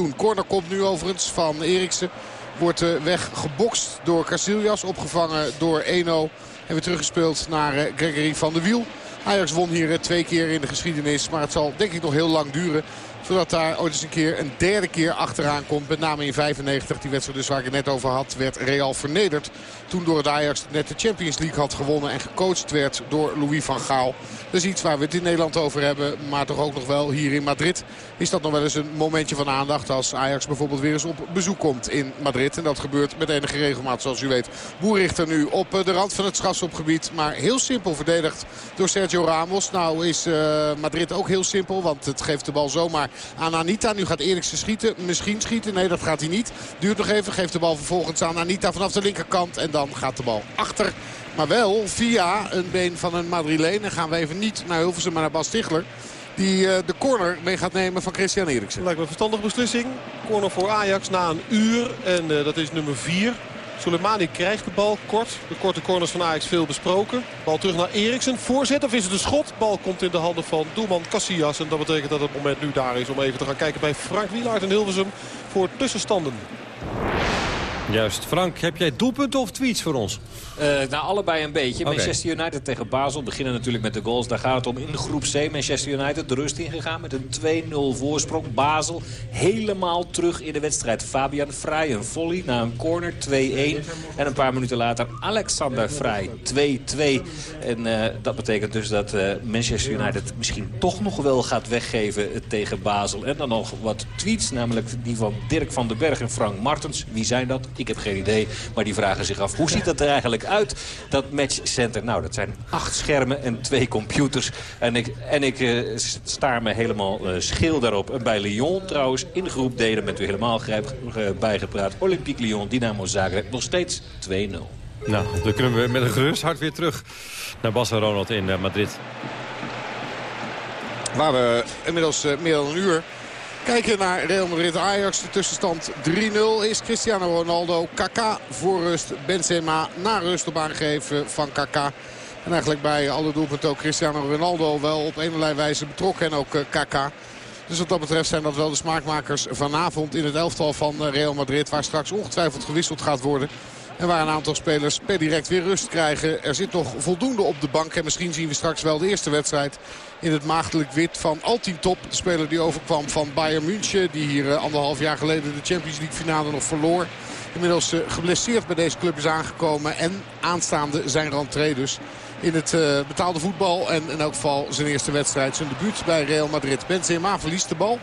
doen. Corner komt nu overigens van Eriksen. Wordt weggebokst door Casillas. Opgevangen door Eno. En weer teruggespeeld naar Gregory van der Wiel. Ajax won hier twee keer in de geschiedenis. Maar het zal denk ik nog heel lang duren zodat daar ooit eens een keer een derde keer achteraan komt. Met name in 95, die wedstrijd dus waar ik het net over had, werd Real vernederd. Toen door het Ajax net de Champions League had gewonnen en gecoacht werd door Louis van Gaal. Dat is iets waar we het in Nederland over hebben. Maar toch ook nog wel hier in Madrid is dat nog wel eens een momentje van aandacht. Als Ajax bijvoorbeeld weer eens op bezoek komt in Madrid. En dat gebeurt met enige regelmaat zoals u weet. Boerrichter nu op de rand van het strafschopgebied. Maar heel simpel verdedigd door Sergio Ramos. Nou is uh, Madrid ook heel simpel. Want het geeft de bal zomaar aan Anita. Nu gaat Eriksen schieten. Misschien schieten. Nee, dat gaat hij niet. Duurt nog even. Geeft de bal vervolgens aan Anita vanaf de linkerkant. En dan gaat de bal achter. Maar wel via een been van een Madrileen. En gaan we even niet naar Hilversum, maar naar Bas Tichler. Die uh, de corner mee gaat nemen van Christian Eriksen. Lijkt me een verstandige beslissing. Corner voor Ajax na een uur. En uh, dat is nummer 4. Soleimani krijgt de bal kort. De korte corners van Ajax veel besproken. Bal terug naar Eriksen. Voorzet of is het een schot? Bal komt in de handen van doelman Casillas. En dat betekent dat het moment nu daar is om even te gaan kijken bij Frank Wielaert en Hilversum voor tussenstanden. Juist. Frank, heb jij doelpunten of tweets voor ons? Uh, nou, allebei een beetje. Okay. Manchester United tegen Basel beginnen natuurlijk met de goals. Daar gaat het om in groep C. Manchester United de rust ingegaan met een 2-0 voorsprong. Basel helemaal terug in de wedstrijd. Fabian Vrij een volley na een corner 2-1. En een paar minuten later Alexander Vrij 2-2. En uh, dat betekent dus dat uh, Manchester United misschien toch nog wel gaat weggeven tegen Basel. En dan nog wat tweets, namelijk die van Dirk van den Berg en Frank Martens. Wie zijn dat? Ik heb geen idee. Maar die vragen zich af, hoe ziet dat er eigenlijk uit, dat matchcenter? Nou, dat zijn acht schermen en twee computers. En ik, en ik uh, staar me helemaal uh, scheel daarop. En bij Lyon trouwens, in de groep deden met u helemaal grijp, uh, bijgepraat. Olympique Lyon, Dynamo Zagreb, nog steeds 2-0. Nou, dan kunnen we met een gerust hart weer terug naar Bas en Ronald in Madrid. Waar we inmiddels meer dan een uur Kijken naar Real Madrid Ajax. De tussenstand 3-0 is Cristiano Ronaldo. Kaka voor rust. Benzema na rust op aangeven van Kaka. En eigenlijk bij alle doelpunten ook Cristiano Ronaldo wel op een wijze betrokken. En ook Kaka. Dus wat dat betreft zijn dat wel de smaakmakers vanavond in het elftal van Real Madrid. Waar straks ongetwijfeld gewisseld gaat worden. En waar een aantal spelers per direct weer rust krijgen. Er zit nog voldoende op de bank. En misschien zien we straks wel de eerste wedstrijd in het maagdelijk wit van Top, De speler die overkwam van Bayern München. Die hier uh, anderhalf jaar geleden de Champions League finale nog verloor. Inmiddels uh, geblesseerd bij deze club is aangekomen. En aanstaande zijn rentree dus in het uh, betaalde voetbal. En in elk geval zijn eerste wedstrijd, zijn debuut bij Real Madrid. Benzema verliest de bal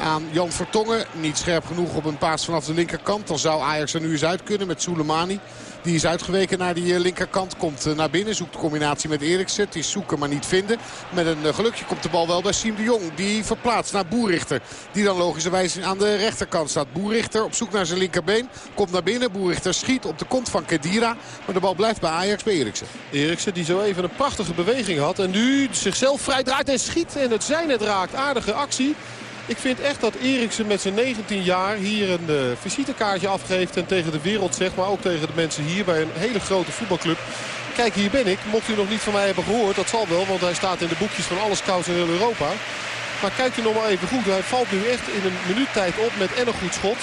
aan Jan Vertongen. Niet scherp genoeg op een paas vanaf de linkerkant. Dan zou Ajax er nu eens uit kunnen met Soleimani. Die is uitgeweken naar die eh, linkerkant. Komt eh, naar binnen. Zoekt de combinatie met Eriksen. Het is zoeken maar niet vinden. Met een eh, gelukje komt de bal wel bij Siem de Jong. Die verplaatst naar Boerichter. Die dan logischerwijs aan de rechterkant staat. Boerichter op zoek naar zijn linkerbeen. Komt naar binnen. Boerichter schiet op de kont van Kedira. Maar de bal blijft bij Ajax bij Eriksen. Eriksen die zo even een prachtige beweging had. En nu zichzelf vrij draait en schiet. En het zijn het raakt. Aardige actie. Ik vind echt dat Eriksen met zijn 19 jaar hier een uh, visitekaartje afgeeft. En tegen de wereld zegt, maar ook tegen de mensen hier bij een hele grote voetbalclub. Kijk, hier ben ik. Mocht u nog niet van mij hebben gehoord, dat zal wel. Want hij staat in de boekjes van alle scouts in heel Europa. Maar kijkt u nog maar even goed. Hij valt nu echt in een minuut tijd op met en een goed schot.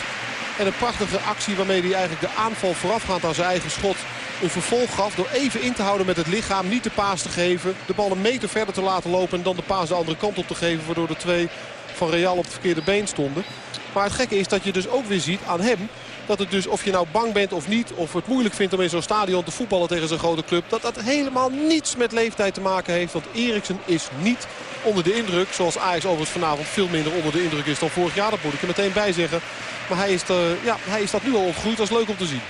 En een prachtige actie waarmee hij eigenlijk de aanval voorafgaand aan zijn eigen schot een vervolg gaf. Door even in te houden met het lichaam. Niet de paas te geven. De bal een meter verder te laten lopen. En dan de paas de andere kant op te geven. Waardoor de twee van Real op het verkeerde been stonden. Maar het gekke is dat je dus ook weer ziet aan hem... dat het dus of je nou bang bent of niet... of het moeilijk vindt om in zo'n stadion te voetballen tegen zo'n grote club... dat dat helemaal niets met leeftijd te maken heeft. Want Eriksen is niet onder de indruk. Zoals Ajax overigens vanavond veel minder onder de indruk is dan vorig jaar. Dat moet ik er meteen bij zeggen. Maar hij is, ja, hij is dat nu al opgegroeid. Dat is leuk om te zien.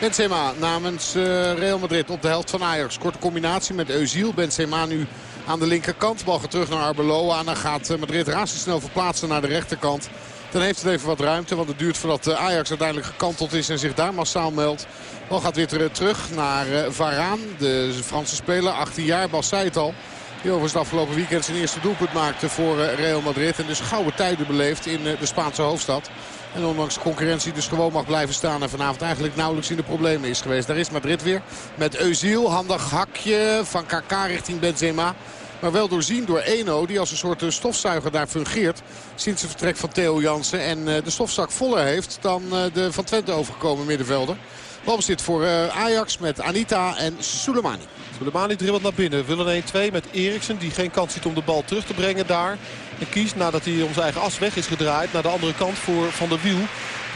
Benzema namens uh, Real Madrid op de helft van Ajax. Korte combinatie met Eusiel. Benzema nu aan de linkerkant. Bal gaat terug naar Arbeloa. En dan gaat eh, Madrid razendsnel verplaatsen naar de rechterkant. Dan heeft het even wat ruimte. Want het duurt voordat eh, Ajax uiteindelijk gekanteld is en zich daar massaal meldt. Bal gaat weer terug naar eh, Varaan. De Franse speler, 18 jaar. Bal zei het al. Die overigens afgelopen weekend zijn eerste doelpunt maakte voor Real Madrid. En dus gouden tijden beleeft in de Spaanse hoofdstad. En ondanks de concurrentie dus gewoon mag blijven staan. En vanavond eigenlijk nauwelijks in de problemen is geweest. Daar is Madrid weer met Eusiel. Handig hakje van KK richting Benzema. Maar wel doorzien door Eno die als een soort stofzuiger daar fungeert. Sinds het vertrek van Theo Jansen. En de stofzak voller heeft dan de van Twente overgekomen middenvelder. Balbezit voor Ajax met Anita en Soleimani. Soleimani dribbelt naar binnen. Willen 1-2 met Eriksen die geen kans ziet om de bal terug te brengen daar. En kiest nadat hij om zijn eigen as weg is gedraaid naar de andere kant voor Van der Wiel.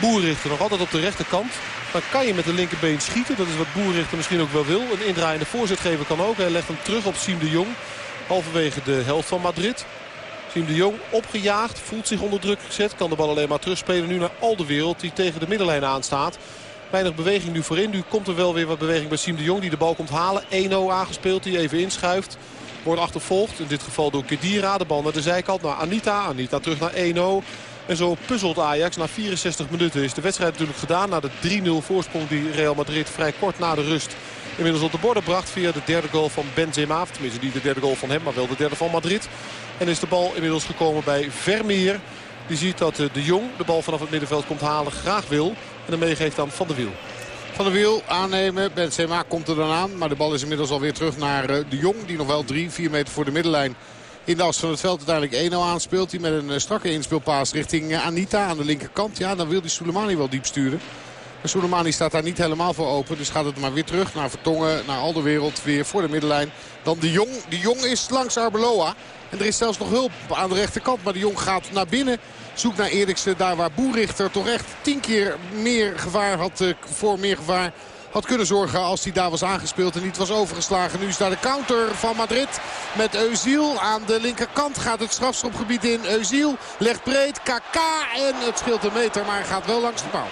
Boerrichter nog altijd op de rechterkant. Dan kan je met de linkerbeen schieten. Dat is wat Boerrichter misschien ook wel wil. Een indraaiende voorzet geven kan ook. Hij legt hem terug op Siem de Jong. Halverwege de helft van Madrid. Siem de Jong opgejaagd. Voelt zich onder druk gezet. Kan de bal alleen maar terugspelen nu naar Alderwereld. Die tegen de middenlijn aanstaat. Weinig beweging nu voorin. Nu komt er wel weer wat beweging bij Siem de Jong. Die de bal komt halen. 1-0 aangespeeld. Die even inschuift. Wordt achtervolgd. In dit geval door Kedira. De bal naar de zijkant. Naar Anita. Anita terug naar 1-0. En zo puzzelt Ajax. Na 64 minuten is de wedstrijd natuurlijk gedaan. Na de 3-0 voorsprong die Real Madrid vrij kort na de rust inmiddels op de borden bracht. Via de derde goal van Benzema. Tenminste niet de derde goal van hem, maar wel de derde van Madrid. En is de bal inmiddels gekomen bij Vermeer. Die ziet dat eh, de Jong de bal vanaf het middenveld komt halen graag wil. En dan meegeeft aan Van der Wiel. Van der Wiel aannemen. Benzema komt er dan aan. Maar de bal is inmiddels alweer terug naar eh, de Jong. Die nog wel 3, 4 meter voor de middenlijn in de as van het veld uiteindelijk 1-0 aanspeelt. Die met een eh, strakke inspeelpaas richting Anita aan de linkerkant. Ja, dan wil die Soleimani wel diep sturen. Soleimani staat daar niet helemaal voor open. Dus gaat het maar weer terug naar Vertongen, naar Alderwereld. Weer voor de middenlijn. Dan de Jong. De Jong is langs Arbeloa. En er is zelfs nog hulp aan de rechterkant. Maar de Jong gaat naar binnen. Zoekt naar Eriksen. Daar waar Boerichter toch echt tien keer meer gevaar had. Eh, voor meer gevaar had kunnen zorgen als hij daar was aangespeeld en niet was overgeslagen. Nu is daar de counter van Madrid met Eusiel. Aan de linkerkant gaat het strafschopgebied in. Eusiel legt breed. KK en het scheelt een meter, maar gaat wel langs de paal.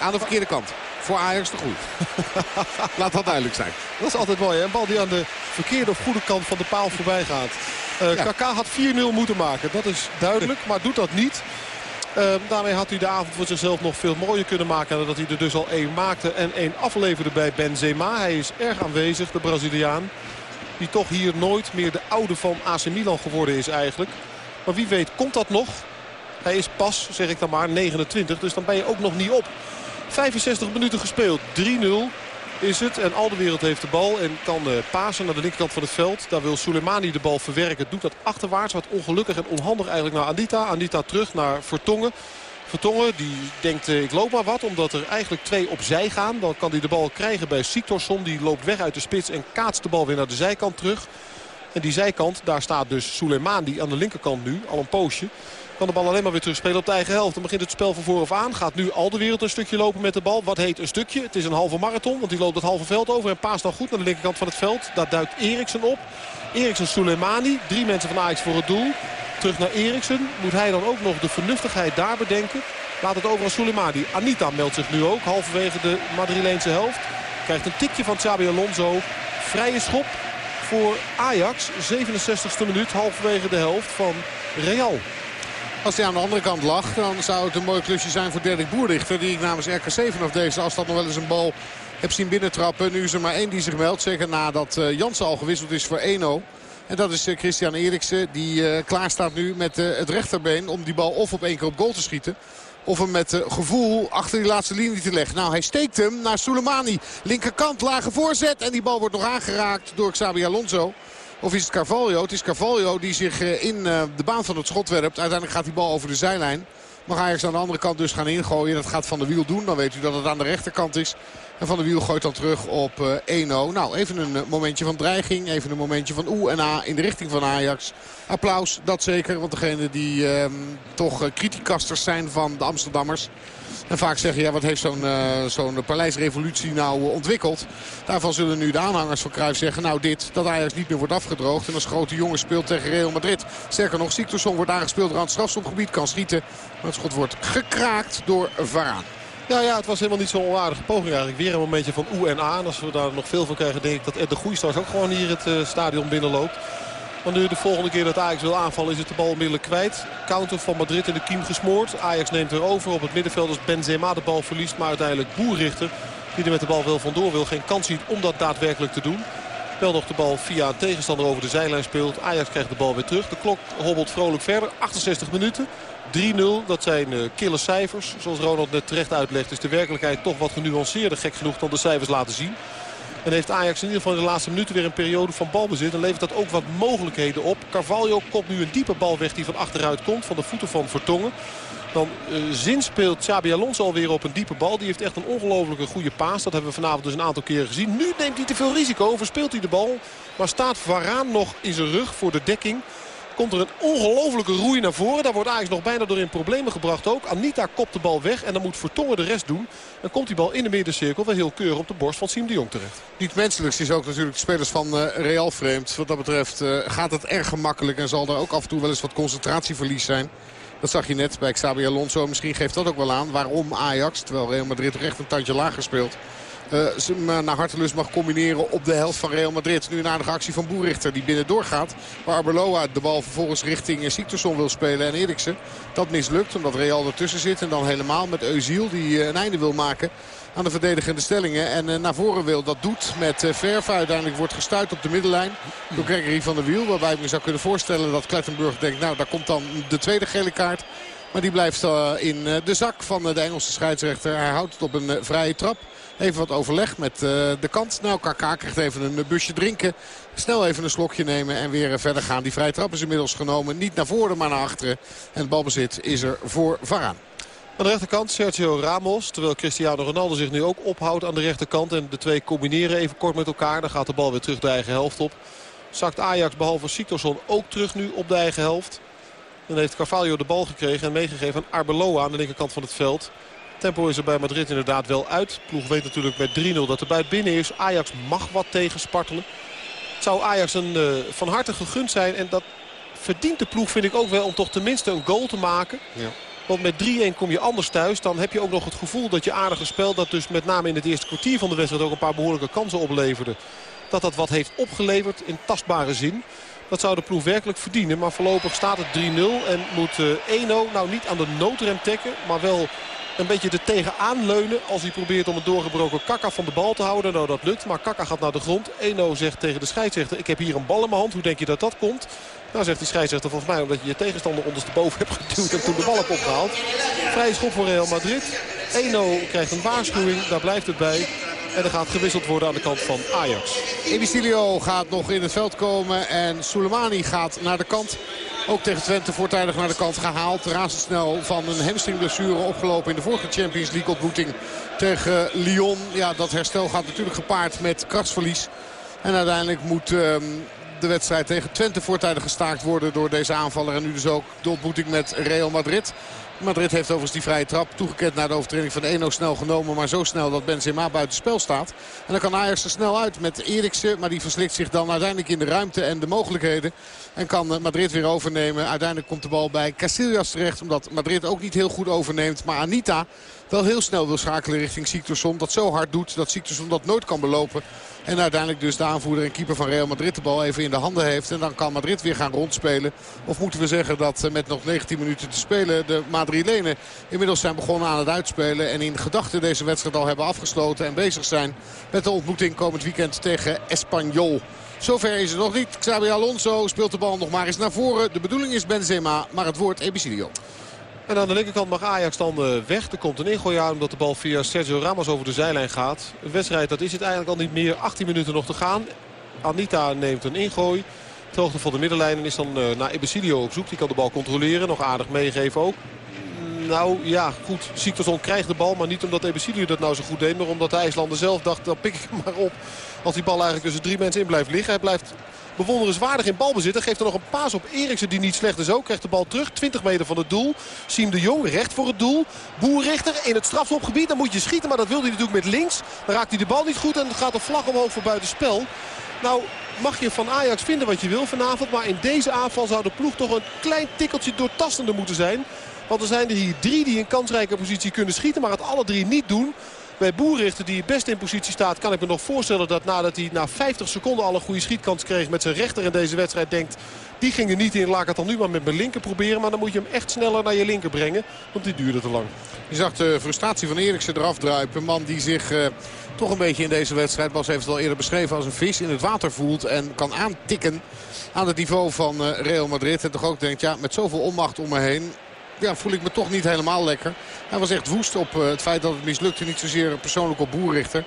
Aan de verkeerde kant. Voor Ajax te goed. Laat dat duidelijk zijn. Dat is altijd mooi. Hè? Een bal die aan de verkeerde of goede kant van de paal voorbij gaat. Uh, KK had 4-0 moeten maken. Dat is duidelijk, maar doet dat niet. Ehm, daarmee had hij de avond voor zichzelf nog veel mooier kunnen maken. Dat hij er dus al één maakte en één afleverde bij Benzema. Hij is erg aanwezig, de Braziliaan. Die toch hier nooit meer de oude van AC Milan geworden is eigenlijk. Maar wie weet komt dat nog. Hij is pas, zeg ik dan maar, 29. Dus dan ben je ook nog niet op. 65 minuten gespeeld. 3-0 is het. En al de wereld heeft de bal en kan uh, pasen naar de linkerkant van het veld. Daar wil Soleimani de bal verwerken. Doet dat achterwaarts. Wat ongelukkig en onhandig eigenlijk naar Anita. Anita terug naar Vertongen. Vertongen die denkt uh, ik loop maar wat. Omdat er eigenlijk twee opzij gaan. Dan kan hij de bal krijgen bij Siktorsson. Die loopt weg uit de spits en kaatst de bal weer naar de zijkant terug. En die zijkant, daar staat dus Soleimani aan de linkerkant nu. Al een poosje. Kan de bal alleen maar weer terugspelen op de eigen helft. Dan begint het spel van vooraf aan. Gaat nu al de wereld een stukje lopen met de bal. Wat heet een stukje? Het is een halve marathon. Want die loopt het halve veld over. En paast dan goed naar de linkerkant van het veld. Daar duikt Eriksen op. Eriksen Soleimani. Drie mensen van Ajax voor het doel. Terug naar Eriksen. Moet hij dan ook nog de vernuftigheid daar bedenken? Laat het over aan Soleimani. Anita meldt zich nu ook. Halverwege de Madrileense helft. Krijgt een tikje van Xabi Alonso. Vrije schop voor Ajax. 67e minuut. Halverwege de helft van Real. Als hij aan de andere kant lag, dan zou het een mooi klusje zijn voor Dirk Boerdichter. Die ik namens RK7 vanaf deze afstand nog wel eens een bal heb zien binnentrappen. Nu is er maar één die zich meldt. Zeker nadat uh, Jansen al gewisseld is voor 1-0. En dat is uh, Christian Eriksen. Die uh, klaar staat nu met het rechterbeen om die bal of op één keer op goal te schieten. Of hem met gevoel achter die laatste linie te leggen. Nou, hij steekt hem naar Soleimani. Linkerkant, lage voorzet. En die bal wordt nog aangeraakt door Xabi Alonso. Of is het Carvalho? Het is Carvalho die zich eh, in eh, de baan van het schot werpt. Uiteindelijk gaat die bal over de zijlijn. Mag Ajax aan de andere kant dus gaan ingooien. Dat gaat Van de Wiel doen. Dan weet u dat het aan de rechterkant is. En Van de Wiel gooit dan terug op 1-0. Eh, nou, even een momentje van dreiging. Even een momentje van oe en a in de richting van Ajax. Applaus, dat zeker. Want degene die ehm, toch criticasters zijn van de Amsterdammers... En vaak zeggen, ja, wat heeft zo'n uh, zo'n paleisrevolutie nou uh, ontwikkeld? Daarvan zullen nu de aanhangers van Cruijff zeggen, nou dit, dat Ajax niet meer wordt afgedroogd. En als grote jongen speelt tegen Real Madrid. Sterker nog, Siktorsson wordt aangespeeld aan het strafschopgebied, kan schieten. Maar het schot wordt gekraakt door Varaan. Ja, ja, het was helemaal niet zo'n onaardige poging eigenlijk. Weer een momentje van oe en a. En als we daar nog veel van krijgen, denk ik dat Ed de Goeie straks ook gewoon hier het uh, stadion binnenloopt. Want nu de volgende keer dat Ajax wil aanvallen is het de bal onmiddellijk kwijt. Counter van Madrid in de kiem gesmoord. Ajax neemt er over op het middenveld als Benzema de bal verliest. Maar uiteindelijk Boerrichter, die er met de bal wel vandoor wil, geen kans ziet om dat daadwerkelijk te doen. Wel nog de bal via een tegenstander over de zijlijn speelt. Ajax krijgt de bal weer terug. De klok hobbelt vrolijk verder. 68 minuten. 3-0, dat zijn uh, kille cijfers. Zoals Ronald net terecht uitlegt is de werkelijkheid toch wat genuanceerder gek genoeg dan de cijfers laten zien. En heeft Ajax in ieder geval in de laatste minuten weer een periode van balbezit. En levert dat ook wat mogelijkheden op. Carvalho komt nu een diepe bal weg die van achteruit komt. Van de voeten van Vertongen. Dan uh, zin speelt Xabi Alonso alweer op een diepe bal. Die heeft echt een ongelofelijke goede paas. Dat hebben we vanavond dus een aantal keren gezien. Nu neemt hij te veel risico. Verspeelt hij de bal. Maar staat Varaan nog in zijn rug voor de dekking. Komt er een ongelofelijke roei naar voren. Daar wordt Ajax nog bijna door in problemen gebracht ook. Anita kopt de bal weg en dan moet Vertongen de rest doen. Dan komt die bal in de middencirkel wel heel keurig op de borst van Siem de Jong terecht. Niet menselijks is ook natuurlijk de spelers van uh, Real vreemd. Wat dat betreft uh, gaat het erg gemakkelijk en zal er ook af en toe wel eens wat concentratieverlies zijn. Dat zag je net bij Xabi Alonso. Misschien geeft dat ook wel aan waarom Ajax, terwijl Real Madrid toch echt een tandje lager speelt... Uh, ze naar hartelust mag combineren op de helft van Real Madrid. Nu een aardige actie van Boerichter die binnen doorgaat. Waar Arbeloa de bal vervolgens richting Siktersson wil spelen en Eriksen. Dat mislukt omdat Real ertussen zit. En dan helemaal met Eusiel die een einde wil maken aan de verdedigende stellingen. En naar voren wil. Dat doet met Verve. Uiteindelijk wordt gestuurd op de middenlijn door Gregory van der Wiel. Waarbij ik me zou kunnen voorstellen dat Klettenburg denkt... nou, daar komt dan de tweede gele kaart. Maar die blijft in de zak van de Engelse scheidsrechter. Hij houdt het op een vrije trap. Even wat overleg met de kant. Nou, KK krijgt even een busje drinken. Snel even een slokje nemen en weer verder gaan. Die vrije trap is inmiddels genomen. Niet naar voren, maar naar achteren. En het balbezit is er voor Varaan. Aan de rechterkant Sergio Ramos. Terwijl Cristiano Ronaldo zich nu ook ophoudt aan de rechterkant. En de twee combineren even kort met elkaar. Dan gaat de bal weer terug de eigen helft op. Zakt Ajax behalve Siktorsson ook terug nu op de eigen helft. Dan heeft Carvalho de bal gekregen en meegegeven aan Arbeloa aan de linkerkant van het veld. Tempo is er bij Madrid inderdaad wel uit. Ploeg weet natuurlijk met 3-0 dat er buiten binnen is. Ajax mag wat tegenspartelen. Het zou Ajax een, uh, van harte gegund zijn. En dat verdient de ploeg vind ik ook wel om toch tenminste een goal te maken. Ja. Want met 3-1 kom je anders thuis. Dan heb je ook nog het gevoel dat je aardige spel... dat dus met name in het eerste kwartier van de wedstrijd... ook een paar behoorlijke kansen opleverde. Dat dat wat heeft opgeleverd in tastbare zin. Dat zou de ploeg werkelijk verdienen. Maar voorlopig staat het 3-0 en moet uh, Eno nou niet aan de noodrem tekken. Maar wel een beetje er tegenaan leunen als hij probeert om een doorgebroken Kakka van de bal te houden. Nou, dat lukt, maar Kakka gaat naar de grond. Eno zegt tegen de scheidsrechter, ik heb hier een bal in mijn hand. Hoe denk je dat dat komt? Nou, zegt die scheidsrechter volgens mij omdat je je tegenstander ondersteboven hebt geduwd en toen de bal hebt opgehaald. Vrije schop voor Real Madrid. Eno krijgt een waarschuwing, daar blijft het bij. En er gaat gewisseld worden aan de kant van Ajax. Ebicilio gaat nog in het veld komen en Soleimani gaat naar de kant. Ook tegen Twente voortijdig naar de kant gehaald. Razendsnel van een hamstringblessure opgelopen in de vorige Champions League ontmoeting tegen Lyon. Ja, dat herstel gaat natuurlijk gepaard met krachtsverlies. En uiteindelijk moet um, de wedstrijd tegen Twente voortijdig gestaakt worden door deze aanvaller. En nu dus ook de ontmoeting met Real Madrid. Madrid heeft overigens die vrije trap toegekend naar de overtreding van Eno snel genomen. Maar zo snel dat Benzema buiten spel staat. En dan kan Ajax er snel uit met Eriksen. Maar die verslikt zich dan uiteindelijk in de ruimte en de mogelijkheden. En kan Madrid weer overnemen. Uiteindelijk komt de bal bij Casillas terecht. Omdat Madrid ook niet heel goed overneemt. Maar Anita wel heel snel wil schakelen richting Siktersson. Dat zo hard doet dat Siktersson dat nooit kan belopen. En uiteindelijk dus de aanvoerder en keeper van Real Madrid de bal even in de handen heeft. En dan kan Madrid weer gaan rondspelen. Of moeten we zeggen dat eh, met nog 19 minuten te spelen de Madrilenen inmiddels zijn begonnen aan het uitspelen. En in gedachten deze wedstrijd al hebben afgesloten en bezig zijn met de ontmoeting komend weekend tegen Espanyol. Zover is het nog niet. Xabi Alonso speelt de bal nog maar eens naar voren. De bedoeling is Benzema, maar het woord Ebicidio. En aan de linkerkant mag Ajax dan eh, weg. Er komt een ingooi aan omdat de bal via Sergio Ramos over de zijlijn gaat. Een wedstrijd dat is het eigenlijk al niet meer. 18 minuten nog te gaan. Anita neemt een ingooi. Ter hoogte van de middenlijn en is dan uh, naar Ebesilio op zoek. Die kan de bal controleren. Nog aardig meegeven ook. Nou ja, goed. Siktersson krijgt de bal. Maar niet omdat Ebesilio dat nou zo goed deed. Maar omdat de IJslander zelf dacht, dan pik ik hem maar op. Als die bal eigenlijk tussen drie mensen in blijft liggen. Hij blijft bewonderenswaardig in balbezit. Geeft er nog een paas op Eriksen die niet slecht is ook. Krijgt de bal terug. 20 meter van het doel. Siem de Jong recht voor het doel. Boerrichter in het strafschopgebied. Dan moet je schieten. Maar dat wil hij natuurlijk met links. Dan raakt hij de bal niet goed. En gaat de vlag omhoog voor buitenspel. Nou mag je van Ajax vinden wat je wil vanavond. Maar in deze aanval zou de ploeg toch een klein tikkeltje doortastender moeten zijn. Want er zijn er hier drie die in kansrijke positie kunnen schieten. Maar het alle drie niet doen. Bij Boerrichter die best in positie staat kan ik me nog voorstellen dat nadat hij na 50 seconden al een goede schietkans kreeg met zijn rechter in deze wedstrijd denkt... Die ging er niet in, laat ik het dan nu maar met mijn linker proberen. Maar dan moet je hem echt sneller naar je linker brengen. Want die duurde te lang. Je zag de frustratie van Eriksen eraf druipen. Een man die zich uh, toch een beetje in deze wedstrijd... Bas heeft het al eerder beschreven als een vis in het water voelt. En kan aantikken aan het niveau van uh, Real Madrid. En toch ook denkt, ja, met zoveel onmacht om me heen ja, voel ik me toch niet helemaal lekker. Hij was echt woest op uh, het feit dat het mislukte. Niet zozeer persoonlijk op Boerrichter.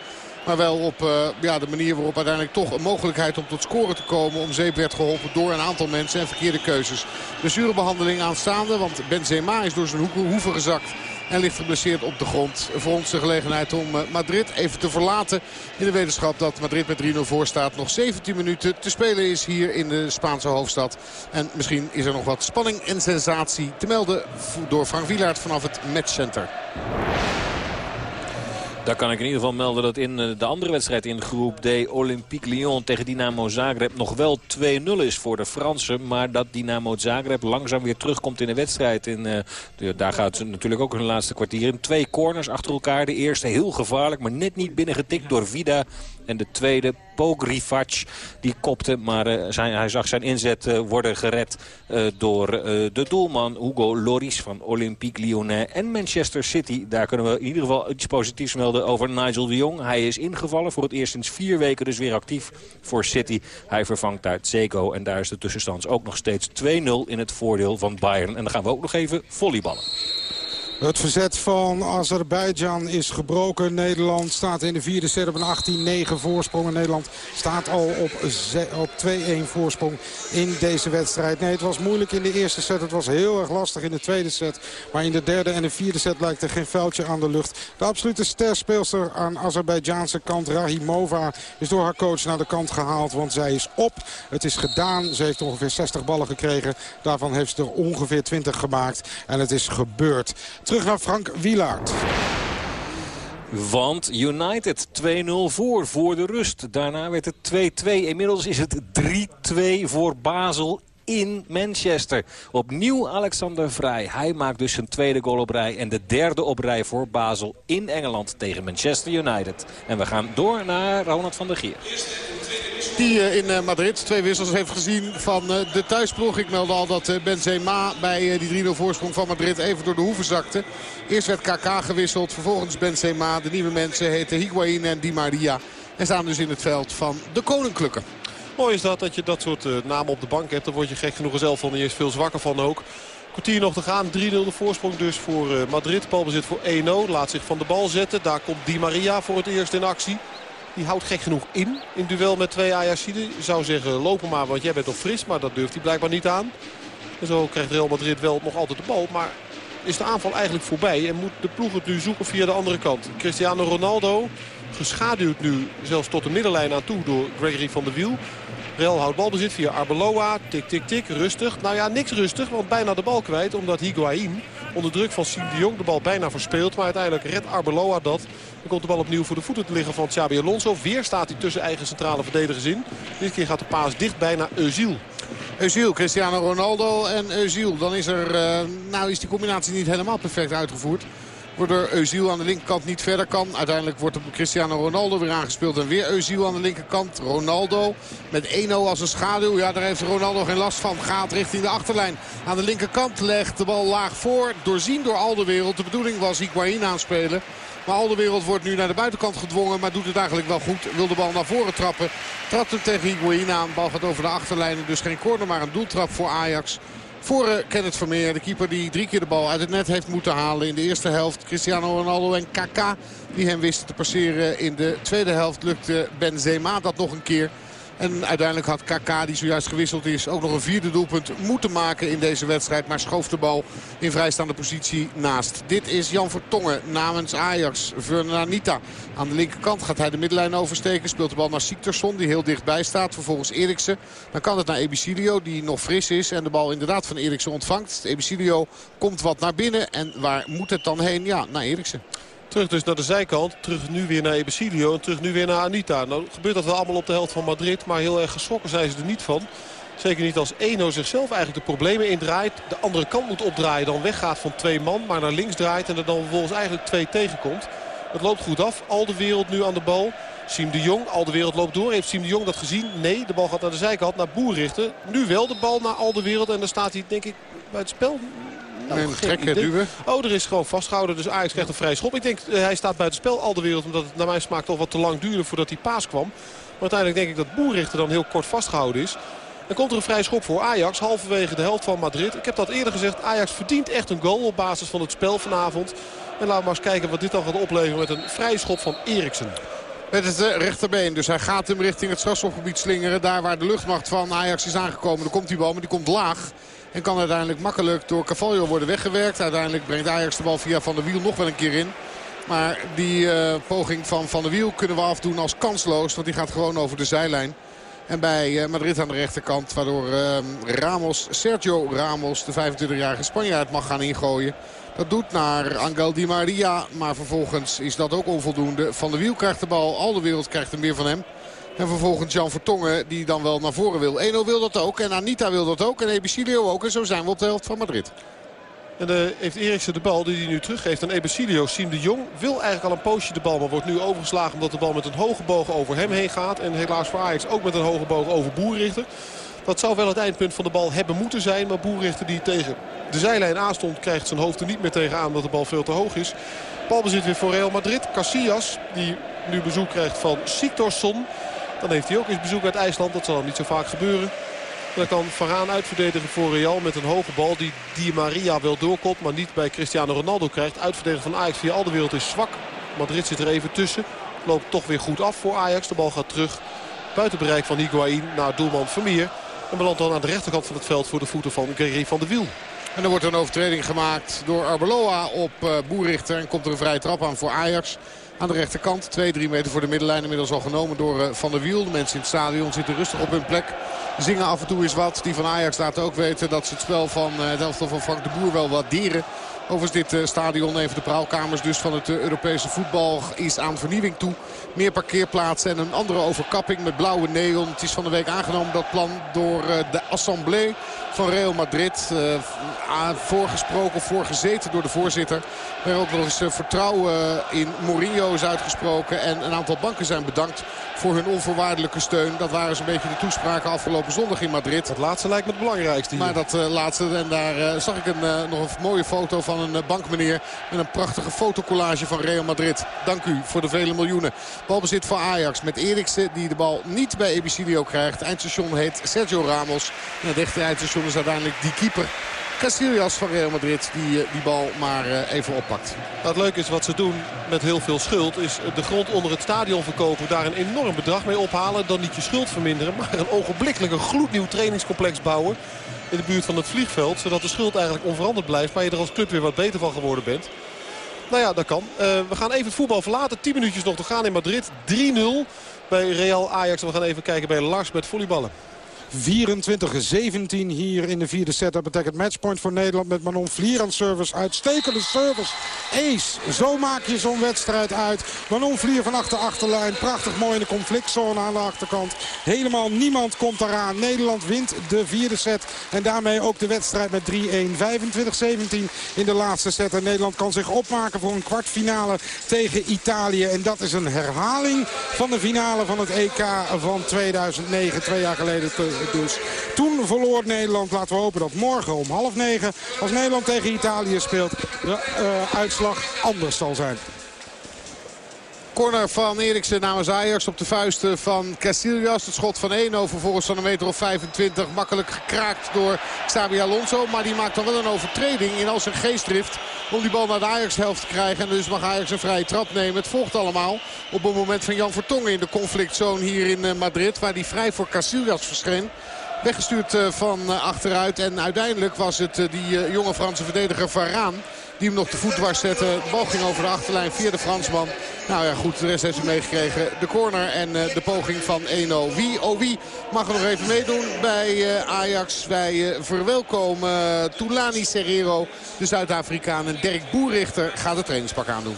Maar wel op uh, ja, de manier waarop uiteindelijk toch een mogelijkheid om tot scoren te komen. Om zeep werd geholpen door een aantal mensen en verkeerde keuzes. Blessurebehandeling aanstaande. Want Benzema is door zijn hoeven gezakt. En ligt geblesseerd op de grond. Voor ons de gelegenheid om eh, Madrid even te verlaten. In de wetenschap dat Madrid met 3-0 voor staat. Nog 17 minuten te spelen is hier in de Spaanse hoofdstad. En misschien is er nog wat spanning en sensatie te melden door Frank Wielaert vanaf het matchcenter. Daar kan ik in ieder geval melden dat in eh, de andere wedstrijd in groep D... Olympique Lyon tegen Dynamo Zagreb nog wel 2-0 is voor de Fransen. Maar dat Dynamo Zagreb langzaam weer terugkomt in de wedstrijd. Uh, daar gaat ze natuurlijk ook hun laatste kwartier in. Twee corners achter elkaar. De eerste heel gevaarlijk, maar net niet binnengetikt door Vida. En de tweede, Pogrivac, die kopte. Maar uh, zijn, hij zag zijn inzet uh, worden gered uh, door de doelman Hugo Loris van Olympique Lyonnais en Manchester City. Daar kunnen we in ieder geval iets positiefs melden over Nigel de Jong. Hij is ingevallen voor het eerst sinds vier weken dus weer actief voor City. Hij vervangt uit Zeko en daar is de tussenstand ook nog steeds 2-0 in het voordeel van Bayern. En dan gaan we ook nog even volleyballen. Het verzet van Azerbeidzjan is gebroken. Nederland staat in de vierde set op een 18-9 voorsprong. Nederland staat al op, op 2-1 voorsprong in deze wedstrijd. Nee, het was moeilijk in de eerste set. Het was heel erg lastig in de tweede set. Maar in de derde en de vierde set lijkt er geen vuiltje aan de lucht. De absolute sterspeelster aan Azerbeidzjaanse kant, Rahimova, is door haar coach naar de kant gehaald. Want zij is op. Het is gedaan. Ze heeft ongeveer 60 ballen gekregen. Daarvan heeft ze er ongeveer 20 gemaakt. En het is gebeurd. Terug naar Frank Wielaert. Want United 2-0 voor, voor de rust. Daarna werd het 2-2. Inmiddels is het 3-2 voor Basel in Manchester. Opnieuw Alexander Vrij. Hij maakt dus zijn tweede goal op rij en de derde op rij voor Basel in Engeland tegen Manchester United. En we gaan door naar Ronald van der Gier. Die eh, in eh, Madrid twee wissels heeft gezien van eh, de thuisploeg. Ik meldde al dat Benzema bij die 3-0 voorsprong van Madrid even door de hoeven zakte. Eerst werd KK gewisseld, vervolgens Benzema. De nieuwe mensen heten Higuain en Di Maria. En staan dus in het veld van de Koninklijke. Mooi is dat, dat je dat soort namen op de bank hebt. Daar word je gek genoeg zelf van. niet eens veel zwakker van ook. Kwartier nog te gaan. 3-0 de voorsprong dus voor Madrid. Balbezit voor 1-0. Laat zich van de bal zetten. Daar komt Di Maria voor het eerst in actie. Die houdt gek genoeg in. In duel met twee Ajaxiden. Zou zeggen lopen maar want jij bent nog fris. Maar dat durft hij blijkbaar niet aan. En zo krijgt Real Madrid wel nog altijd de bal. Maar is de aanval eigenlijk voorbij. En moet de ploeg het nu zoeken via de andere kant. Cristiano Ronaldo geschaduwd nu zelfs tot de middenlijn aan toe door Gregory van der Wiel. Real houdt balbezit via Arbeloa. Tik, tik, tik. Rustig. Nou ja, niks rustig. Want bijna de bal kwijt. Omdat Higuain onder druk van Siem de de bal bijna verspeelt. Maar uiteindelijk redt Arbeloa dat. Dan komt de bal opnieuw voor de voeten te liggen van Xabi Alonso. Weer staat hij tussen eigen centrale verdedigers in. Dit keer gaat de paas dicht bij naar Eusiel. Eusiel, Cristiano Ronaldo en Eusiel. Dan is, er, uh, nou is die combinatie niet helemaal perfect uitgevoerd. Waardoor Eusiel aan de linkerkant niet verder kan. Uiteindelijk wordt er Cristiano Ronaldo weer aangespeeld. En weer Eusiel aan de linkerkant. Ronaldo met 1-0 als een schaduw. Ja, daar heeft Ronaldo geen last van. Gaat richting de achterlijn. Aan de linkerkant legt de bal laag voor. Doorzien door al de wereld. De bedoeling was Higuain aanspelen. Maar al de wereld wordt nu naar de buitenkant gedwongen. Maar doet het eigenlijk wel goed. Wil de bal naar voren trappen. Trapt hem tegen Higuain aan. Bal gaat over de achterlijn. Dus geen corner, maar een doeltrap voor Ajax. Voor uh, Kenneth Vermeer, de keeper die drie keer de bal uit het net heeft moeten halen in de eerste helft. Cristiano Ronaldo en Kaka die hem wisten te passeren in de tweede helft. Lukte Benzema dat nog een keer. En uiteindelijk had KK, die zojuist gewisseld is, ook nog een vierde doelpunt moeten maken in deze wedstrijd. Maar schoof de bal in vrijstaande positie naast. Dit is Jan Vertongen namens Ajax. Vernanita aan de linkerkant gaat hij de middenlijn oversteken. Speelt de bal naar Siktersson die heel dichtbij staat. Vervolgens Eriksen. Dan kan het naar Ebicilio die nog fris is. En de bal inderdaad van Eriksen ontvangt. Ebicilio komt wat naar binnen. En waar moet het dan heen? Ja, naar Eriksen. Terug dus naar de zijkant. Terug nu weer naar Ebesilio. En terug nu weer naar Anita. Nou gebeurt dat wel allemaal op de helft van Madrid. Maar heel erg geschrokken zijn ze er niet van. Zeker niet als Eno zichzelf eigenlijk de problemen indraait. De andere kant moet opdraaien. Dan weggaat van twee man. Maar naar links draait. En er dan vervolgens eigenlijk twee tegenkomt. Het loopt goed af. Al de wereld nu aan de bal. Siem de Jong, al de wereld loopt door. Heeft Siem de Jong dat gezien? Nee, de bal gaat naar de zijkant, naar Boer richten. Nu wel de bal naar al de wereld. En dan staat hij denk ik bij het spel nou, trekken, duwen. Oh, er is gewoon vastgehouden. Dus Ajax krijgt een vrij schop. Ik denk, uh, hij staat buiten spel al de wereld. Omdat het naar mij smaakt al wat te lang duurde voordat die paas kwam. Maar uiteindelijk denk ik dat Boerrichter dan heel kort vastgehouden is. Dan komt er een vrij schop voor Ajax. Halverwege de helft van Madrid. Ik heb dat eerder gezegd. Ajax verdient echt een goal op basis van het spel vanavond. En laten we maar eens kijken wat dit dan gaat opleveren met een vrije schop van Eriksen. Met het eh, rechterbeen. Dus hij gaat hem richting het strafschopgebied slingeren. Daar waar de luchtmacht van Ajax is aangekomen. Dan komt die bal, maar die komt laag. En kan uiteindelijk makkelijk door Cavallo worden weggewerkt. Uiteindelijk brengt Ajax de bal via Van der Wiel nog wel een keer in. Maar die uh, poging van Van der Wiel kunnen we afdoen als kansloos. Want die gaat gewoon over de zijlijn. En bij uh, Madrid aan de rechterkant. Waardoor uh, Ramos, Sergio Ramos, de 25-jarige Spanjaard mag gaan ingooien. Dat doet naar Angel Di Maria. Maar vervolgens is dat ook onvoldoende. Van der Wiel krijgt de bal. Al de wereld krijgt hem weer van hem. En vervolgens Jan Vertongen die dan wel naar voren wil. Eno wil dat ook. En Anita wil dat ook. En Ebicilio ook. En zo zijn we op de helft van Madrid. En dan heeft Eriksen de bal die hij nu teruggeeft aan Ebesilio. Siem de Jong wil eigenlijk al een poosje de bal. Maar wordt nu overgeslagen omdat de bal met een hoge boog over hem heen gaat. En helaas voor Ajax ook met een hoge boog over Boerrichter. Dat zou wel het eindpunt van de bal hebben moeten zijn. Maar Boerrichter die tegen de zijlijn aanstond krijgt zijn hoofd er niet meer tegenaan omdat de bal veel te hoog is. Balbezit weer voor Real Madrid. Casillas die nu bezoek krijgt van Siktorsson. Dan heeft hij ook eens bezoek uit IJsland. Dat zal dan niet zo vaak gebeuren. Dan kan Varaan uitverdedigen voor Real met een hoge bal die Di Maria wel doorkomt. Maar niet bij Cristiano Ronaldo krijgt. Uitverdedigen van Ajax via al de wereld is zwak. Madrid zit er even tussen. Loopt toch weer goed af voor Ajax. De bal gaat terug buiten bereik van Higuain naar doelman Vermeer. En belandt dan aan de rechterkant van het veld voor de voeten van Guerri van de Wiel. En er wordt een overtreding gemaakt door Arbeloa op uh, Boerrichter. En komt er een vrije trap aan voor Ajax. Aan de rechterkant, 2-3 meter voor de middenlijn. Inmiddels al genomen door uh, Van der Wiel. De mensen in het stadion zitten rustig op hun plek. Zingen af en toe eens wat. Die van Ajax laten ook weten dat ze het spel van uh, het van Frank de Boer wel waarderen. Overigens dit stadion, even de praalkamers dus van het Europese voetbal, is aan vernieuwing toe. Meer parkeerplaatsen en een andere overkapping met blauwe neon. Het is van de week aangenomen dat plan door de Assemblée van Real Madrid. Voorgesproken, voorgezeten door de voorzitter. Waar ook nog eens vertrouwen in Mourinho is uitgesproken. En een aantal banken zijn bedankt voor hun onvoorwaardelijke steun. Dat waren zo'n beetje de toespraken afgelopen zondag in Madrid. Het laatste lijkt me het belangrijkste hier. Maar dat laatste, en daar zag ik een, nog een mooie foto van een bankmeneer. Met een prachtige fotocollage van Real Madrid. Dank u voor de vele miljoenen. Balbezit voor Ajax met Eriksen die de bal niet bij Ebicilio krijgt. Eindstation heet Sergio Ramos. En het echte eindstation is uiteindelijk die keeper. Casillas van Real Madrid die die bal maar even oppakt. Nou, het leuke is wat ze doen met heel veel schuld. Is de grond onder het stadion verkopen. Daar een enorm bedrag mee ophalen. Dan niet je schuld verminderen. Maar een ogenblikkelijk een gloednieuw trainingscomplex bouwen. In de buurt van het vliegveld. Zodat de schuld eigenlijk onveranderd blijft. Maar je er als club weer wat beter van geworden bent. Nou ja, dat kan. Uh, we gaan even voetbal verlaten. 10 minuutjes nog te gaan in Madrid. 3-0 bij Real Ajax. We gaan even kijken bij Lars met volleyballen. 24-17 hier in de vierde set. Dat betekent matchpoint voor Nederland met Manon Vlier aan service. Uitstekende service. Ace. Zo maak je zo'n wedstrijd uit. Manon Vlier vanaf de achterlijn. Prachtig mooi in de conflictzone aan de achterkant. Helemaal niemand komt eraan. Nederland wint de vierde set. En daarmee ook de wedstrijd met 3-1. 25-17 in de laatste set. En Nederland kan zich opmaken voor een kwartfinale tegen Italië. En dat is een herhaling van de finale van het EK van 2009. Twee jaar geleden dus. Toen verloor Nederland. Laten we hopen dat morgen om half negen, als Nederland tegen Italië speelt, de uh, uitslag anders zal zijn. Corner van Eriksen namens Ajax op de vuisten van Casillas. Het schot van 1 vervolgens van een meter of 25. Makkelijk gekraakt door Xabi Alonso. Maar die maakt dan wel een overtreding in al zijn geestdrift. Om die bal naar de Ajax-helft te krijgen. En dus mag Ajax een vrije trap nemen. Het volgt allemaal op het moment van Jan Vertongen in de conflictzone hier in Madrid. Waar die vrij voor Casillas verscheen. Weggestuurd van achteruit. En uiteindelijk was het die jonge Franse verdediger Varaan die hem nog de voet dwars zette. De bal ging over de achterlijn via de Fransman. Nou ja, goed, de rest heeft ze meegekregen. De corner en uh, de poging van 1-0. Wie, oh wie, mag er nog even meedoen bij uh, Ajax. Wij uh, verwelkomen Toulani Serrero, de Zuid-Afrikaan. En Dirk Boerrichter gaat het trainingspak aandoen.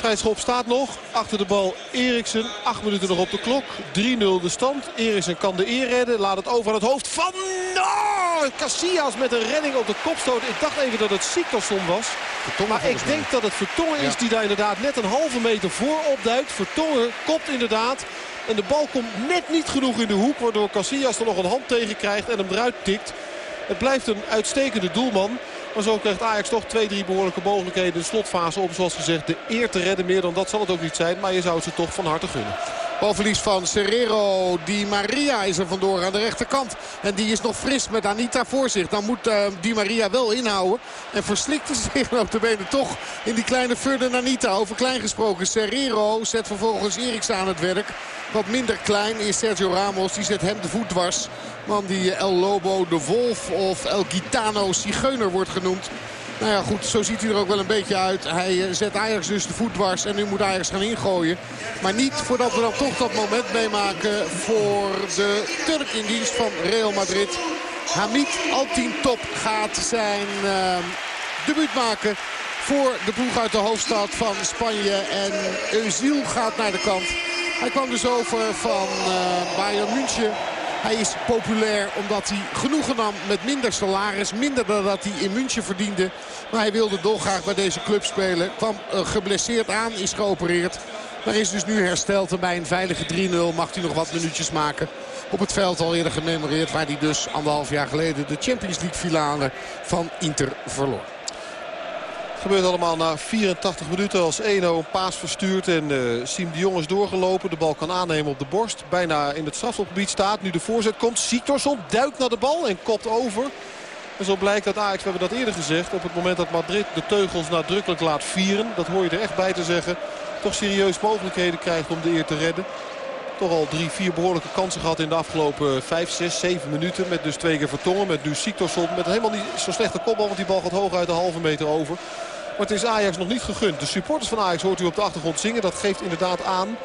Vrijschop staat nog. Achter de bal Eriksen. Acht minuten nog op de klok. 3-0 de stand. Eriksen kan de eer redden. Laat het over aan het hoofd van... Oh, Casillas met een redding op de kopstoot. Ik dacht even dat het Siktorsson was. Vertongen maar ik denk dat het Vertongen is die daar inderdaad net een halve meter voor opduikt. Vertongen kopt inderdaad. En de bal komt net niet genoeg in de hoek. Waardoor Casillas er nog een hand tegen krijgt en hem eruit tikt. Het blijft een uitstekende doelman. Maar zo krijgt Ajax toch twee, drie behoorlijke mogelijkheden. De slotfase om, zoals gezegd, de eer te redden. Meer dan dat zal het ook niet zijn. Maar je zou ze toch van harte gunnen. Balverlies van Serrero. Di Maria is er vandoor aan de rechterkant. En die is nog fris met Anita voor zich. Dan moet uh, Di Maria wel inhouden. En verslikte zich op de benen toch in die kleine Furden Anita. Over klein gesproken. Serrero zet vervolgens Eriks aan het werk. Wat minder klein is Sergio Ramos. Die zet hem de voet dwars. Man die El Lobo, de Wolf of El Gitano, Zigeuner wordt genoemd. Nou ja, goed, zo ziet hij er ook wel een beetje uit. Hij eh, zet Ajax dus de voet dwars en nu moet Ajax gaan ingooien. Maar niet voordat we dan toch dat moment meemaken voor de Turk in dienst van Real Madrid. Hamid Altintop gaat zijn uh, debuut maken voor de ploeg uit de hoofdstad van Spanje. En Eusiel gaat naar de kant. Hij kwam dus over van uh, Bayern München. Hij is populair omdat hij genoegen nam met minder salaris. Minder dan dat hij in München verdiende. Maar hij wilde dolgraag bij deze club spelen. Kwam uh, geblesseerd aan, is geopereerd. Maar is dus nu hersteld en bij een veilige 3-0 mag hij nog wat minuutjes maken. Op het veld al eerder gememoreerd waar hij dus anderhalf jaar geleden de Champions League finale van Inter verloor. Gebeurt allemaal na 84 minuten als Eno een paas verstuurt. En uh, Siem de Jong is doorgelopen. De bal kan aannemen op de borst. Bijna in het strafschopgebied staat. Nu de voorzet komt. Siktorsson duikt naar de bal en kopt over. En zo blijkt dat Ajax, we hebben dat eerder gezegd... op het moment dat Madrid de teugels nadrukkelijk laat vieren... dat hoor je er echt bij te zeggen... toch serieus mogelijkheden krijgt om de eer te redden. Toch al drie, vier behoorlijke kansen gehad in de afgelopen 5, 6, 7 minuten. Met dus twee keer Vertongen, met nu Siktorsson. Met helemaal niet zo slechte kopbal, want die bal gaat hoog uit de halve meter over. Maar het is Ajax nog niet gegund. De supporters van Ajax hoort u op de achtergrond zingen. Dat geeft inderdaad aan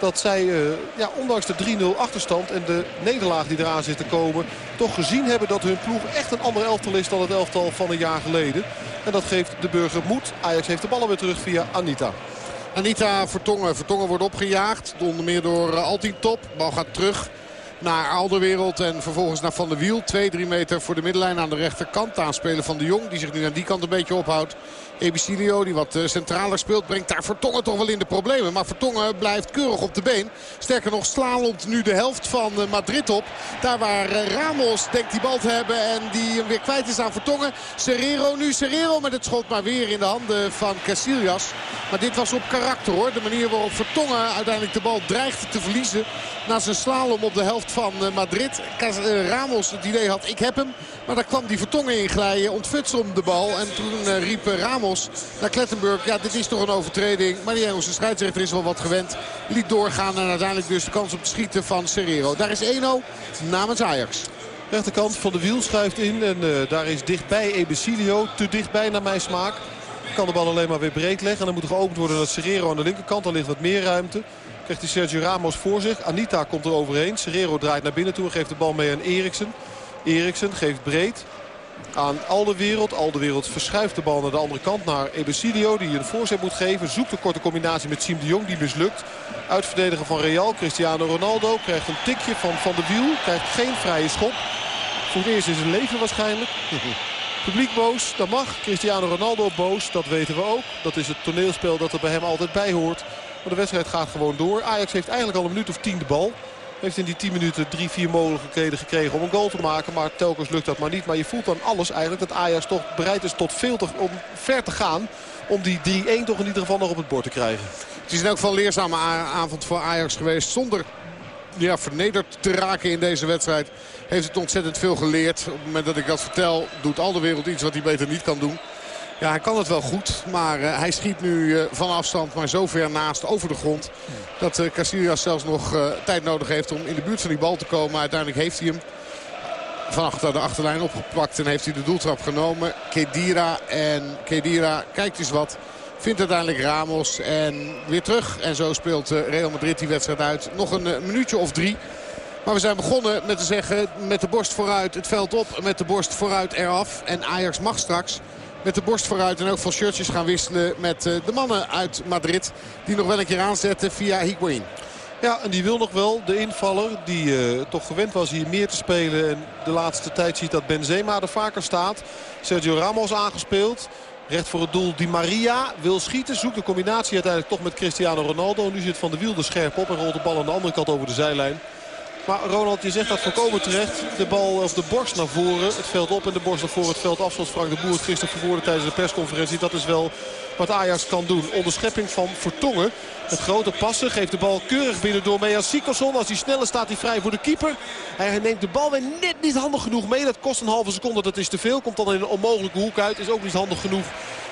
dat zij, uh, ja, ondanks de 3-0 achterstand en de nederlaag die eraan zit te komen... toch gezien hebben dat hun ploeg echt een ander elftal is dan het elftal van een jaar geleden. En dat geeft de burger moed. Ajax heeft de ballen weer terug via Anita. Anita Vertongen. Vertongen wordt opgejaagd. Onder meer door uh, Altien Top. Bal gaat terug naar Alderwereld en vervolgens naar Van der Wiel. 2-3 meter voor de middenlijn aan de rechterkant. Aanspelen van de Jong die zich nu aan die kant een beetje ophoudt. Ebicilio die wat eh, centraler speelt brengt daar Vertongen toch wel in de problemen. Maar Vertongen blijft keurig op de been. Sterker nog slalend nu de helft van eh, Madrid op. Daar waar eh, Ramos denkt die bal te hebben en die hem weer kwijt is aan Vertongen. Serrero nu. Serrero met het schot maar weer in de handen van Casillas. Maar dit was op karakter hoor. De manier waarop Vertongen uiteindelijk de bal dreigt te verliezen. Na zijn slalom op de helft van Madrid. Ramos het idee had ik heb hem. Maar daar kwam die Vertongen in glijden. Om de bal. En toen riep Ramos naar Klettenburg. Ja, dit is toch een overtreding. Maar die Engelse scheidsrechter is wel wat gewend. Liet doorgaan en uiteindelijk dus de kans op het schieten van Serrero. Daar is 1-0 namens Ajax. Rechterkant van de wiel schuift in. En uh, daar is dichtbij Ebesilio. Te dichtbij naar mijn smaak. Kan de bal alleen maar weer breed leggen. En dan moet er geopend worden dat Serrero aan de linkerkant. Dan ligt wat meer ruimte. Krijgt hij Sergio Ramos voor zich. Anita komt er overheen. Serrero draait naar binnen toe en geeft de bal mee aan Eriksen. Eriksen geeft breed aan Alderwereld. Alderwereld verschuift de bal naar de andere kant naar Ebesilio. Die een voorzet moet geven. Zoekt een korte combinatie met Siem de Jong. Die mislukt. Uitverdediger van Real. Cristiano Ronaldo krijgt een tikje van Van de Wiel. Krijgt geen vrije schop. Voor het eerst in zijn leven waarschijnlijk. Publiek boos, dat mag. Cristiano Ronaldo boos, dat weten we ook. Dat is het toneelspel dat er bij hem altijd bij hoort. Maar de wedstrijd gaat gewoon door. Ajax heeft eigenlijk al een minuut of tien de bal. Heeft in die 10 minuten drie, vier mogelijkheden gekregen om een goal te maken. Maar telkens lukt dat maar niet. Maar je voelt dan alles eigenlijk dat Ajax toch bereid is tot veel te, om ver te gaan. Om die 3-1 toch in ieder geval nog op het bord te krijgen. Het is in elk geval leerzame avond voor Ajax geweest. Zonder ja, vernederd te raken in deze wedstrijd. Heeft het ontzettend veel geleerd. Op het moment dat ik dat vertel doet al de wereld iets wat hij beter niet kan doen. Ja, hij kan het wel goed. Maar uh, hij schiet nu uh, van afstand maar zo ver naast over de grond. Dat uh, Casillas zelfs nog tijd nodig heeft om in de buurt van die bal te komen. Maar uiteindelijk heeft hij hem van achter de achterlijn opgepakt. En heeft hij de doeltrap genomen. Kedira. En Kedira kijkt eens wat. Vindt uiteindelijk Ramos. En weer terug. En zo speelt Real Madrid die wedstrijd uit. Nog een minuutje of drie. Maar we zijn begonnen met te zeggen met de borst vooruit het veld op. Met de borst vooruit eraf. En Ajax mag straks met de borst vooruit. En ook van shirtjes gaan wisselen met eh, de mannen uit Madrid. Die nog wel een keer aanzetten via Higuain. Ja, en die wil nog wel. De invaller die uh, toch gewend was hier meer te spelen. En de laatste tijd ziet dat Benzema er vaker staat. Sergio Ramos aangespeeld. Recht voor het doel Di Maria wil schieten. Zoekt de combinatie uiteindelijk toch met Cristiano Ronaldo. Nu zit Van de Wiel er scherp op en rolt de bal aan de andere kant over de zijlijn. Maar Ronald, je zegt dat voorkomen terecht. De bal of de borst naar voren, het veld op en de borst naar voren, het veld af. Zoals Frank de Boer het gisteren verwoordde tijdens de persconferentie. Dat is wel wat Ajax kan doen. Onderschepping van Vertongen. Het grote passen geeft de bal keurig binnen door Mea Sikkelson. Als hij sneller staat hij vrij voor de keeper. Hij neemt de bal weer net niet handig genoeg mee. Dat kost een halve seconde, dat is te veel. Komt dan in een onmogelijke hoek uit. Is ook niet handig genoeg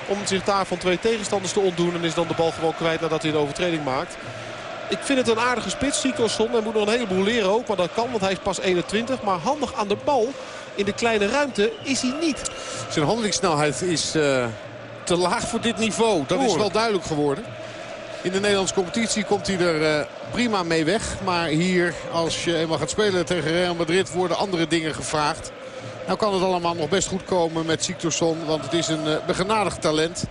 om zich daar van twee tegenstanders te ontdoen. En is dan de bal gewoon kwijt nadat hij een overtreding maakt. Ik vind het een aardige spits, Sikkelson. Hij moet nog een heleboel leren ook, maar dat kan, want hij is pas 21. Maar handig aan de bal in de kleine ruimte is hij niet. Zijn handelingssnelheid is uh, te laag voor dit niveau. Dat is wel duidelijk geworden. In de Nederlandse competitie komt hij er uh, prima mee weg. Maar hier, als je eenmaal gaat spelen tegen Real Madrid, worden andere dingen gevraagd. Nou kan het allemaal nog best goed komen met Siktorsson. Want het is een uh, begenadigd talent.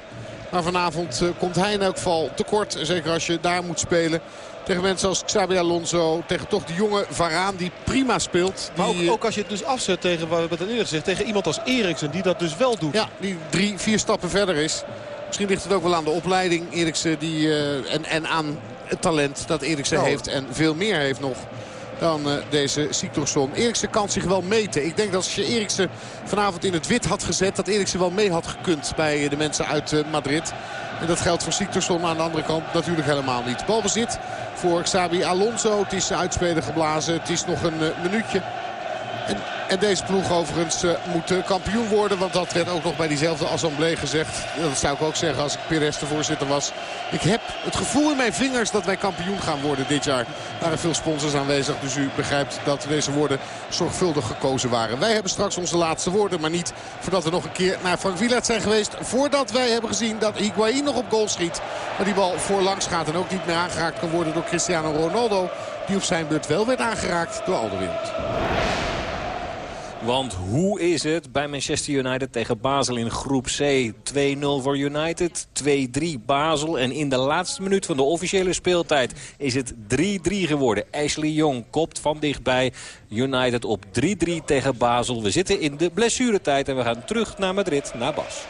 Maar vanavond uh, komt hij in elk geval tekort. Zeker als je daar moet spelen. Tegen mensen als Xabi Alonso. Tegen toch de jonge Varaan die prima speelt. Die... Maar ook, ook, als je het dus afzet tegen, wat we eerder gezegd, tegen iemand als Eriksen die dat dus wel doet. Ja, die drie, vier stappen verder is. Misschien ligt het ook wel aan de opleiding Eriksen die, uh, en, en aan het talent dat Eriksen nou. heeft. En veel meer heeft nog dan uh, deze Siktorsson. Eriksen kan zich wel meten. Ik denk dat als je Eriksen vanavond in het wit had gezet... dat Eriksen wel mee had gekund bij de mensen uit uh, Madrid. En dat geldt voor Siktorsson aan de andere kant natuurlijk helemaal niet. Balbezit voor Xabi Alonso. Het is uitspelen geblazen. Het is nog een minuutje. En, en, deze ploeg overigens uh, moet kampioen worden. Want dat werd ook nog bij diezelfde assemblée gezegd. Dat zou ik ook zeggen als ik Perez de voorzitter was. Ik heb het gevoel in mijn vingers dat wij kampioen gaan worden dit jaar. Er waren veel sponsors aanwezig. Dus u begrijpt dat deze woorden zorgvuldig gekozen waren. Wij hebben straks onze laatste woorden. Maar niet voordat we nog een keer naar Frank Wieland zijn geweest. Voordat wij hebben gezien dat Higuain nog op goal schiet. Maar die bal voorlangs gaat en ook niet meer aangeraakt kan worden door Cristiano Ronaldo. Die op zijn beurt wel werd aangeraakt door Alderwereld. Want hoe is het bij Manchester United tegen Basel in groep C? 2-0 voor United, 2-3 Basel. En in de laatste minuut van de officiële speeltijd is het 3-3 geworden. Ashley Young kopt van dichtbij United op 3-3 tegen Basel. We zitten in de blessuretijd en we gaan terug naar Madrid, naar Bas.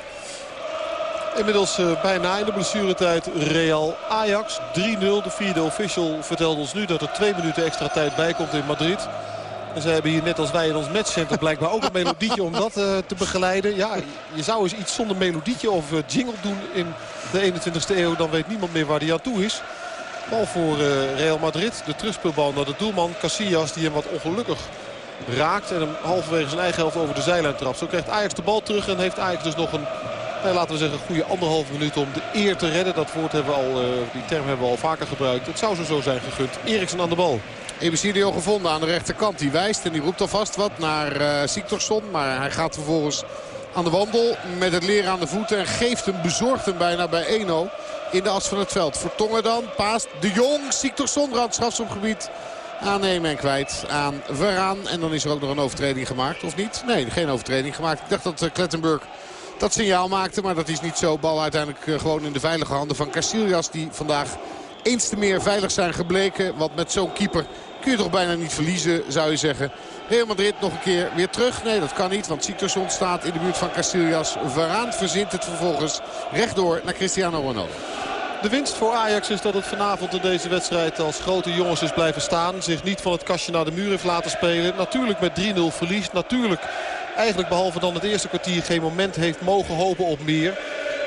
Inmiddels uh, bijna in de blessuretijd Real Ajax 3-0. De vierde official vertelde ons nu dat er twee minuten extra tijd bij komt in Madrid. En ze hebben hier net als wij in ons matchcenter blijkbaar ook een melodietje om dat uh, te begeleiden. Ja, je zou eens iets zonder melodietje of uh, jingle doen in de 21ste eeuw. Dan weet niemand meer waar hij aan toe is. Bal voor uh, Real Madrid. De terugspeelbal naar de doelman Casillas die hem wat ongelukkig raakt. En hem halverwege zijn eigen helft over de zijlijn trapt. Zo krijgt Ajax de bal terug en heeft Ajax dus nog een... laten we zeggen, goede anderhalve minuut om de eer te redden. Dat woord hebben we al, die term hebben we al vaker gebruikt. Het zou zo zo zijn gegund. Eriksen aan de bal. Ebicidio gevonden aan de rechterkant. Die wijst en die roept alvast wat naar uh. Maar hij gaat vervolgens aan de wandel met het leren aan de voeten. En geeft hem, bezorgt hem bijna bij Eno in de as van het veld. Vertongen dan, paast de Jong, Siktorsson, strafschopgebied. Aannemen en kwijt aan Veraan. En dan is er ook nog een overtreding gemaakt, of niet? Nee, geen overtreding gemaakt. Ik dacht dat uh, Klettenburg dat signaal maakte. Maar dat is niet zo. Bal uiteindelijk uh, gewoon in de veilige handen van Casillas. Die vandaag eens te meer veilig zijn gebleken. Want met zo'n keeper kun je toch bijna niet verliezen, zou je zeggen. Real Madrid nog een keer weer terug. Nee, dat kan niet, want Siktorsson staat in de buurt van Casillas. Varaan verzint het vervolgens rechtdoor naar Cristiano Ronaldo. De winst voor Ajax is dat het vanavond in deze wedstrijd als grote jongens is blijven staan. Zich niet van het kastje naar de muur heeft laten spelen. Natuurlijk met 3-0 verlies. Natuurlijk eigenlijk behalve dan het eerste kwartier geen moment heeft mogen hopen op meer.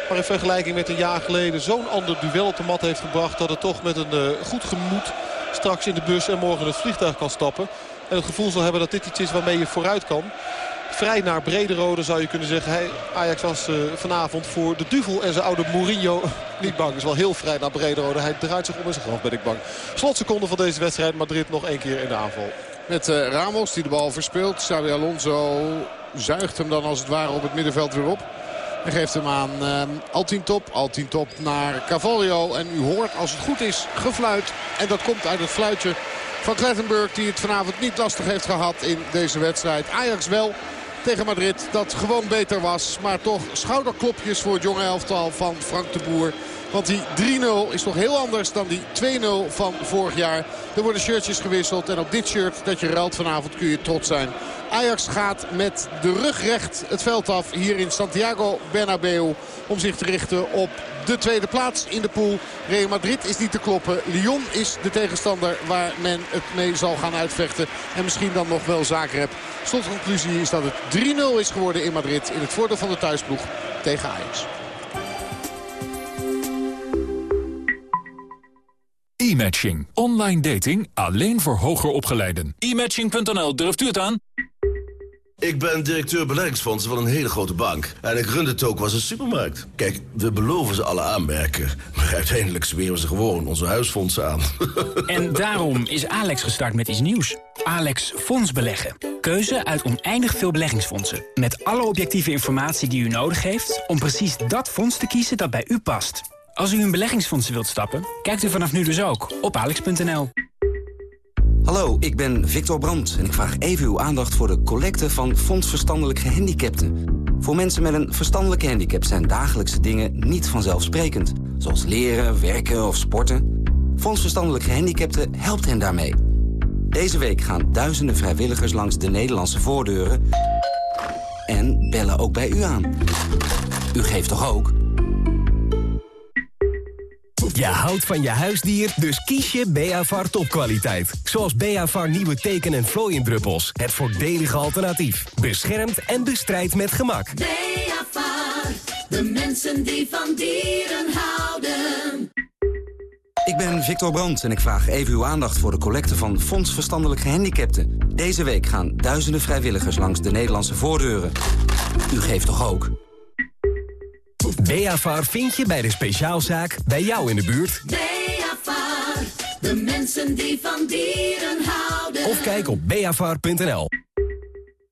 Maar in vergelijking met een jaar geleden zo'n ander duel op de mat heeft gebracht... dat het toch met een uh, goed gemoed straks in de bus en morgen het vliegtuig kan stappen. En het gevoel zal hebben dat dit iets is waarmee je vooruit kan. Vrij naar Brederode zou je kunnen zeggen. Hij, Ajax was uh, vanavond voor de duvel en zijn oude Mourinho niet bang. Is wel heel vrij naar Brederode. Hij draait zich om in zijn graf ben ik bang. Slotseconde van deze wedstrijd. Madrid nog één keer in de aanval. Met uh, Ramos die de bal verspeelt. Xabi Alonso zuigt hem dan als het ware op het middenveld weer op. En geeft hem aan uh, Altintop. Altintop naar Cavallo. En u hoort als het goed is gefluit. En dat komt uit het fluitje van Klettenburg. Die het vanavond niet lastig heeft gehad in deze wedstrijd. Ajax wel tegen Madrid. Dat gewoon beter was. Maar toch schouderklopjes voor het jonge elftal van Frank de Boer. Want die 3-0 is toch heel anders dan die 2-0 van vorig jaar. Er worden shirtjes gewisseld. En op dit shirt dat je ruilt vanavond kun je trots zijn. Ajax gaat met de rug recht het veld af hier in Santiago Bernabeu. Om zich te richten op de tweede plaats in de pool. Real Madrid is niet te kloppen. Lyon is de tegenstander waar men het mee zal gaan uitvechten. En misschien dan nog wel Zagreb. Slotconclusie is dat het 3-0 is geworden in Madrid. In het voordeel van de thuisploeg tegen Ajax. E-matching. Online dating alleen voor hoger opgeleiden. E-matching.nl, durft u het aan? Ik ben directeur beleggingsfondsen van een hele grote bank. En ik run het ook als een supermarkt. Kijk, we beloven ze alle aanmerken. Maar uiteindelijk smeren ze gewoon onze huisfondsen aan. en daarom is Alex gestart met iets nieuws. Alex Fonds Beleggen. Keuze uit oneindig veel beleggingsfondsen. Met alle objectieve informatie die u nodig heeft... om precies dat fonds te kiezen dat bij u past. Als u in beleggingsfondsen wilt stappen, kijkt u vanaf nu dus ook op alex.nl. Hallo, ik ben Victor Brandt en ik vraag even uw aandacht voor de collecte van Fonds Verstandelijk Gehandicapten. Voor mensen met een verstandelijke handicap zijn dagelijkse dingen niet vanzelfsprekend. Zoals leren, werken of sporten. Fonds Verstandelijk Gehandicapten helpt hen daarmee. Deze week gaan duizenden vrijwilligers langs de Nederlandse voordeuren... en bellen ook bij u aan. U geeft toch ook... Je houdt van je huisdier, dus kies je Beavar topkwaliteit. Zoals Beavar nieuwe teken- en vlooiendruppels. Het voordelige alternatief. Beschermt en bestrijdt met gemak. Beavar, de mensen die van dieren houden. Ik ben Victor Brandt en ik vraag even uw aandacht voor de collecte van Fonds Verstandelijk Gehandicapten. Deze week gaan duizenden vrijwilligers langs de Nederlandse voordeuren. U geeft toch ook? Beafar vind je bij de speciaalzaak bij jou in de buurt. Beafar, de mensen die van dieren houden. Of kijk op beafar.nl.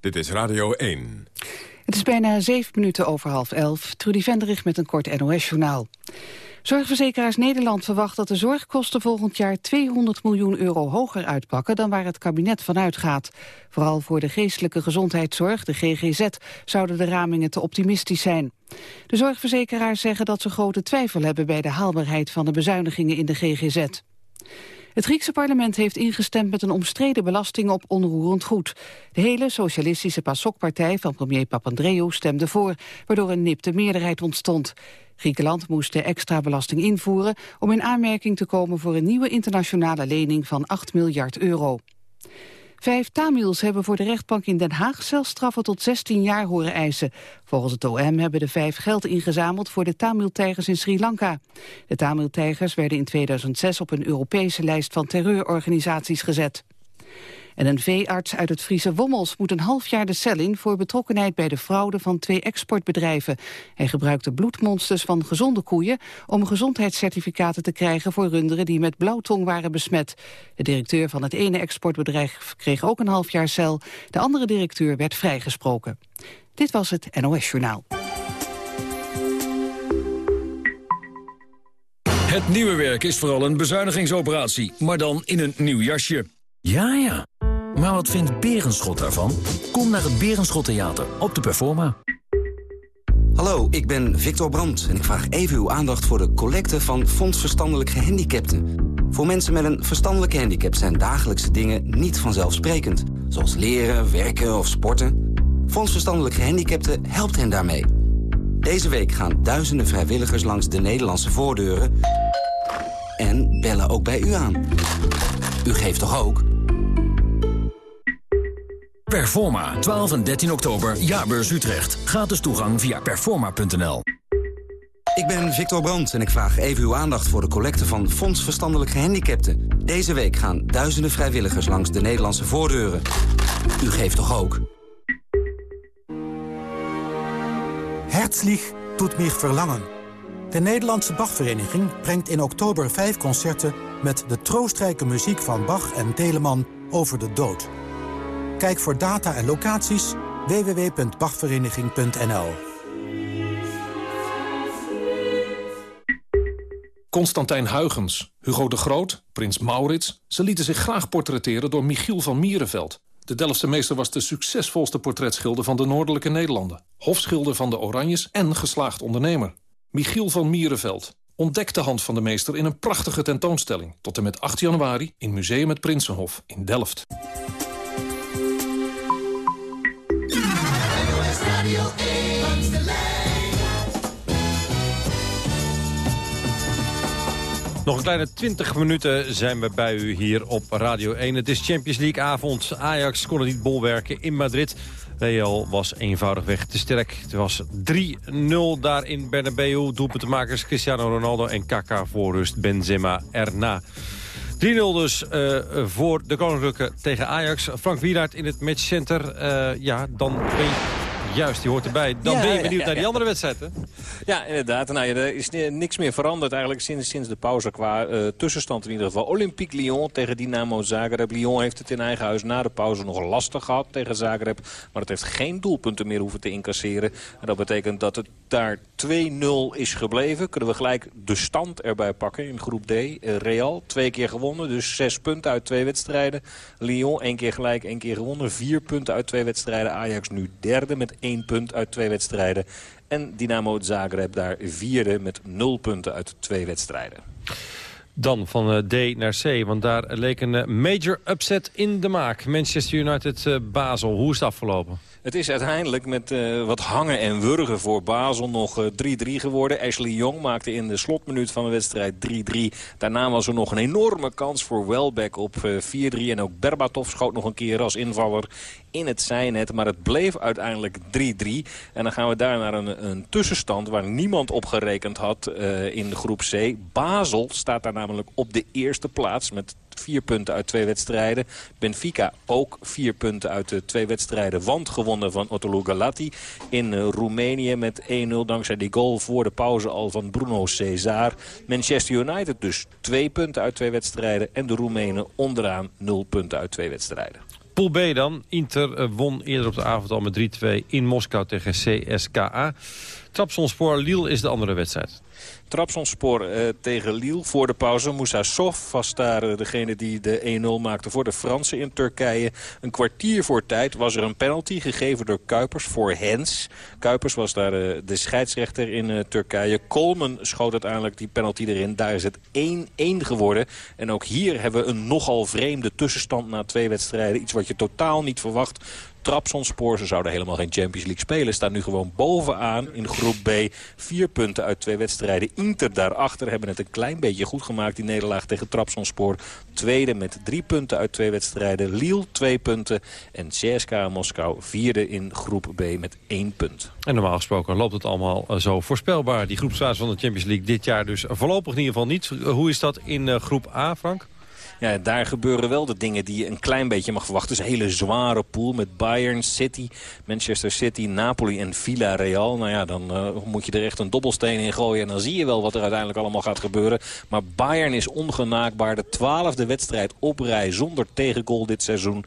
Dit is Radio 1. Het is bijna zeven minuten over half elf. Trudy Venderich met een kort NOS-journaal. Zorgverzekeraars Nederland verwacht dat de zorgkosten volgend jaar 200 miljoen euro hoger uitpakken dan waar het kabinet van uitgaat. Vooral voor de geestelijke gezondheidszorg, de GGZ, zouden de ramingen te optimistisch zijn. De zorgverzekeraars zeggen dat ze grote twijfel hebben bij de haalbaarheid van de bezuinigingen in de GGZ. Het Griekse parlement heeft ingestemd met een omstreden belasting op onroerend goed. De hele socialistische PASOK-partij van premier Papandreou stemde voor, waardoor een nipte meerderheid ontstond. Griekenland moest de extra belasting invoeren om in aanmerking te komen voor een nieuwe internationale lening van 8 miljard euro. Vijf Tamils hebben voor de rechtbank in Den Haag celstraffen tot 16 jaar horen eisen. Volgens het OM hebben de vijf geld ingezameld voor de Tamil-tijgers in Sri Lanka. De Tamil-tijgers werden in 2006 op een Europese lijst van terreurorganisaties gezet. En een veearts uit het Friese Wommels moet een half jaar de cel in... voor betrokkenheid bij de fraude van twee exportbedrijven. Hij gebruikte bloedmonsters van gezonde koeien... om gezondheidscertificaten te krijgen voor runderen die met blauwtong waren besmet. De directeur van het ene exportbedrijf kreeg ook een half jaar cel. De andere directeur werd vrijgesproken. Dit was het NOS Journaal. Het nieuwe werk is vooral een bezuinigingsoperatie, maar dan in een nieuw jasje. Ja, ja. Maar wat vindt Berenschot daarvan? Kom naar het Berenschot Theater op de Performa. Hallo, ik ben Victor Brandt en ik vraag even uw aandacht voor de collecte van Fonds Verstandelijk Gehandicapten. Voor mensen met een verstandelijke handicap zijn dagelijkse dingen niet vanzelfsprekend. Zoals leren, werken of sporten. Fonds Verstandelijk Gehandicapten helpt hen daarmee. Deze week gaan duizenden vrijwilligers langs de Nederlandse voordeuren... en bellen ook bij u aan. U geeft toch ook? Performa, 12 en 13 oktober, Jaarbeurs Utrecht. Gratis toegang via performa.nl. Ik ben Victor Brandt en ik vraag even uw aandacht voor de collecte van Fonds Verstandelijk Gehandicapten. Deze week gaan duizenden vrijwilligers langs de Nederlandse voordeuren. U geeft toch ook? Herzlich tut mich verlangen. De Nederlandse Bachvereniging brengt in oktober vijf concerten... met de troostrijke muziek van Bach en Telemann over de dood. Kijk voor data en locaties www.bachvereniging.nl. Constantijn Huygens, Hugo de Groot, prins Maurits... ze lieten zich graag portretteren door Michiel van Mierenveld. De Delftse meester was de succesvolste portretschilder van de Noordelijke Nederlanden. Hofschilder van de Oranjes en geslaagd ondernemer. Michiel van Mierenveld ontdekt de hand van de meester in een prachtige tentoonstelling... tot en met 8 januari in Museum het Prinsenhof in Delft. Nog een kleine 20 minuten zijn we bij u hier op Radio 1. Het is Champions League avond. Ajax kon het niet bolwerken in Madrid. Real was eenvoudigweg te sterk. Het was 3-0 daar in Bernabeu. Doelpuntenmakers Cristiano Ronaldo en Kaka voor rust Benzema erna. 3-0 dus uh, voor de Koninklijke tegen Ajax. Frank Wielaert in het matchcenter. Uh, ja, dan je Juist, die hoort erbij. Dan ben je benieuwd naar die andere wedstrijden. Ja, inderdaad. Nou, ja, er is niks meer veranderd eigenlijk sinds, sinds de pauze qua uh, tussenstand in ieder geval. Olympique Lyon tegen Dynamo Zagreb. Lyon heeft het in eigen huis na de pauze nog lastig gehad tegen Zagreb. Maar het heeft geen doelpunten meer hoeven te incasseren. En dat betekent dat het daar 2-0 is gebleven. Kunnen we gelijk de stand erbij pakken in groep D. Uh, Real, twee keer gewonnen. Dus zes punten uit twee wedstrijden. Lyon, één keer gelijk, één keer gewonnen. Vier punten uit twee wedstrijden. Ajax nu derde met één punt uit twee wedstrijden. En Dynamo Zagreb daar vierde met nul punten uit twee wedstrijden. Dan van eh, D naar C, want daar leek een eh, major upset in de maak. Manchester United uh, Basel, hoe is het afgelopen? Het is uiteindelijk met uh, wat hangen en wurgen voor Basel nog 3-3 uh, geworden. Ashley Young maakte in de slotminuut van de wedstrijd 3-3. Daarna was er nog een enorme kans voor Welbeck op 4-3. En ook Berbatov schoot nog een keer als invaller in het zijnet. Maar het bleef uiteindelijk 3-3. En dan gaan we daar naar een, een tussenstand waar niemand op gerekend had in de groep C. Basel staat daar namelijk op de eerste plaats met vier punten uit twee wedstrijden. Benfica ook vier punten uit de twee wedstrijden. Want gewonnen van Otolo Galati in uh, Roemenië met 1-0 dankzij die goal voor de pauze al van Bruno Cesar. Manchester United dus twee punten uit twee wedstrijden. En de Roemenen onderaan nul punten uit twee wedstrijden. Pool B dan. Inter uh, won eerder op de avond al met 3-2 in Moskou tegen CSKA. Trabzonspor Lille is de andere wedstrijd. Trabzonspor uh, tegen Lille voor de pauze. Moussa Sof was daar uh, degene die de 1-0 maakte voor de Fransen in Turkije. Een kwartier voor tijd was er een penalty gegeven door Kuipers voor Hens. Kuipers was daar uh, de scheidsrechter in Turkije. Kolmen schoot uiteindelijk die penalty erin. Daar is het 1-1 geworden. En ook hier hebben we een nogal vreemde tussenstand na twee wedstrijden. Iets wat je totaal niet verwacht. Trabzonspor, ze zouden helemaal geen Champions League spelen. Staan nu gewoon bovenaan in groep B. Vier punten uit twee wedstrijden. Inter daarachter hebben het een klein beetje goed gemaakt. Die nederlaag tegen Trabzonspor. Tweede met drie punten uit twee wedstrijden. Lille twee punten. En CSKA Moskou vierde in groep B met één punt. En normaal gesproken loopt het allemaal eh, zo voorspelbaar. Die groepsfase van de Champions League dit jaar dus voorlopig in ieder geval niet. Hoe is dat in eh, groep A, Frank? Ja, daar gebeuren wel de dingen die je een klein beetje mag verwachten. Is een hele zware pool met Bayern, City, Manchester City, Napoli en Villarreal. Nou ja, dan uh, moet je er echt een dobbelsteen in gooien. En dan zie je wel wat er uiteindelijk allemaal gaat gebeuren. Maar Bayern is ongenaakbaar. De twaalfde wedstrijd op rij zonder tegengoal dit seizoen.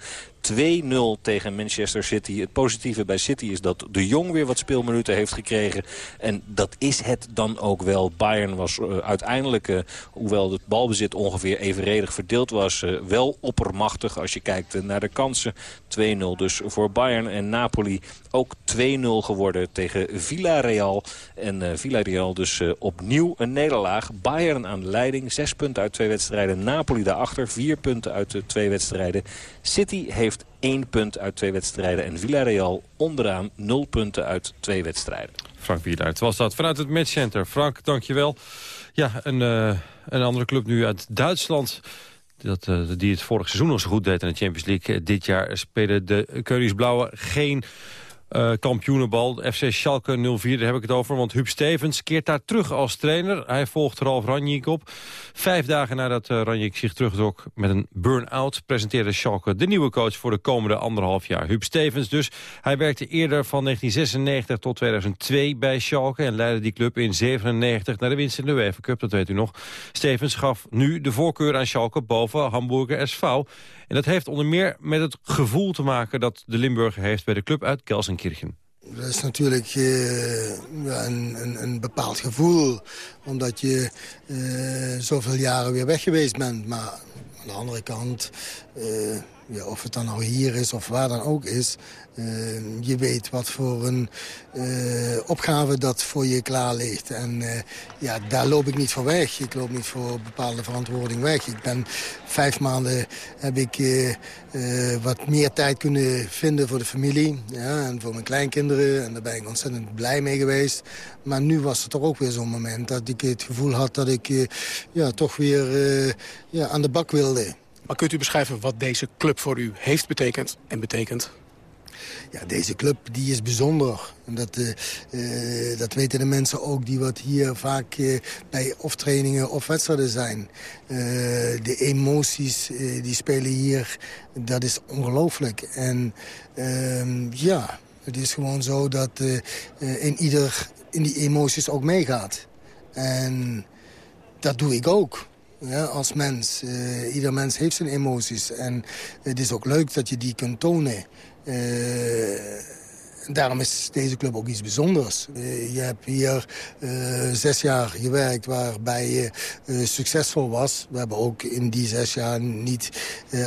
2-0 tegen Manchester City. Het positieve bij City is dat de Jong weer wat speelminuten heeft gekregen. En dat is het dan ook wel. Bayern was uh, uiteindelijk, uh, hoewel het balbezit ongeveer evenredig verdeeld was... Uh, wel oppermachtig als je kijkt naar de kansen. 2-0 dus voor Bayern en Napoli ook 2-0 geworden tegen Villarreal. En Villarreal dus opnieuw een nederlaag. Bayern aan de leiding, 6 punten uit twee wedstrijden. Napoli daarachter, 4 punten uit de twee wedstrijden. City heeft heeft één punt uit twee wedstrijden. En Villarreal onderaan nul punten uit twee wedstrijden. Frank Wieluid was dat vanuit het matchcenter. Frank, dankjewel. Ja, een, uh, een andere club nu uit Duitsland... Dat, die het vorig seizoen nog zo goed deed in de Champions League. Dit jaar spelen de Koningsblauwe geen uh, kampioenenbal. FC Schalke 04, daar heb ik het over. Want Huub Stevens keert daar terug als trainer. Hij volgt Ralf Ranjik op. Vijf dagen nadat uh, zich terugtrok met een burn-out... presenteerde Schalke de nieuwe coach voor de komende anderhalf jaar. Huub Stevens dus. Hij werkte eerder van 1996 tot 2002 bij Schalke... en leidde die club in 97 naar de winst in de UEFA Cup, dat weet u nog. Stevens gaf nu de voorkeur aan Schalke boven Hamburger SV... En dat heeft onder meer met het gevoel te maken dat de Limburger heeft bij de club uit Gelsenkirchen. dat is natuurlijk uh, een, een, een, bepaald gevoel. Omdat je uh, zoveel jaren weer weg geweest bent. Maar aan de andere kant, uh, of het dan nou hier is of waar dan ook is... Uh, je weet wat voor een uh, opgave dat voor je klaar ligt. En uh, ja, daar loop ik niet voor weg. Ik loop niet voor bepaalde verantwoording weg. Ik ben vijf maanden heb ik wat meer tijd kunnen vinden voor de familie. Ja, en voor mijn kleinkinderen. En daar ben ik ontzettend blij mee geweest. Maar nu was het toch ook weer zo'n moment dat ik het gevoel had dat ik ja, toch weer ja, aan de bak wilde. Maar kunt u beschrijven wat deze club voor u heeft betekend en betekent? Ja, deze club die is bijzonder. En dat, uh, uh, dat weten de mensen ook die wat hier vaak uh, bij of trainingen of wedstrijden zijn. de emoties die spelen hier, dat is ongelooflijk. En ehm, ja, het is gewoon zo dat in ieder in die emoties ook meegaat. En dat doe ik ook ja, als mens. Uh, ieder mens heeft zijn emoties. En het is ook leuk dat je die kunt tonen. Uh, daarom is deze club ook iets bijzonders. Uh, je hebt hier zes jaar gewerkt waarbij je succesvol was. We hebben ook in die zes jaar niet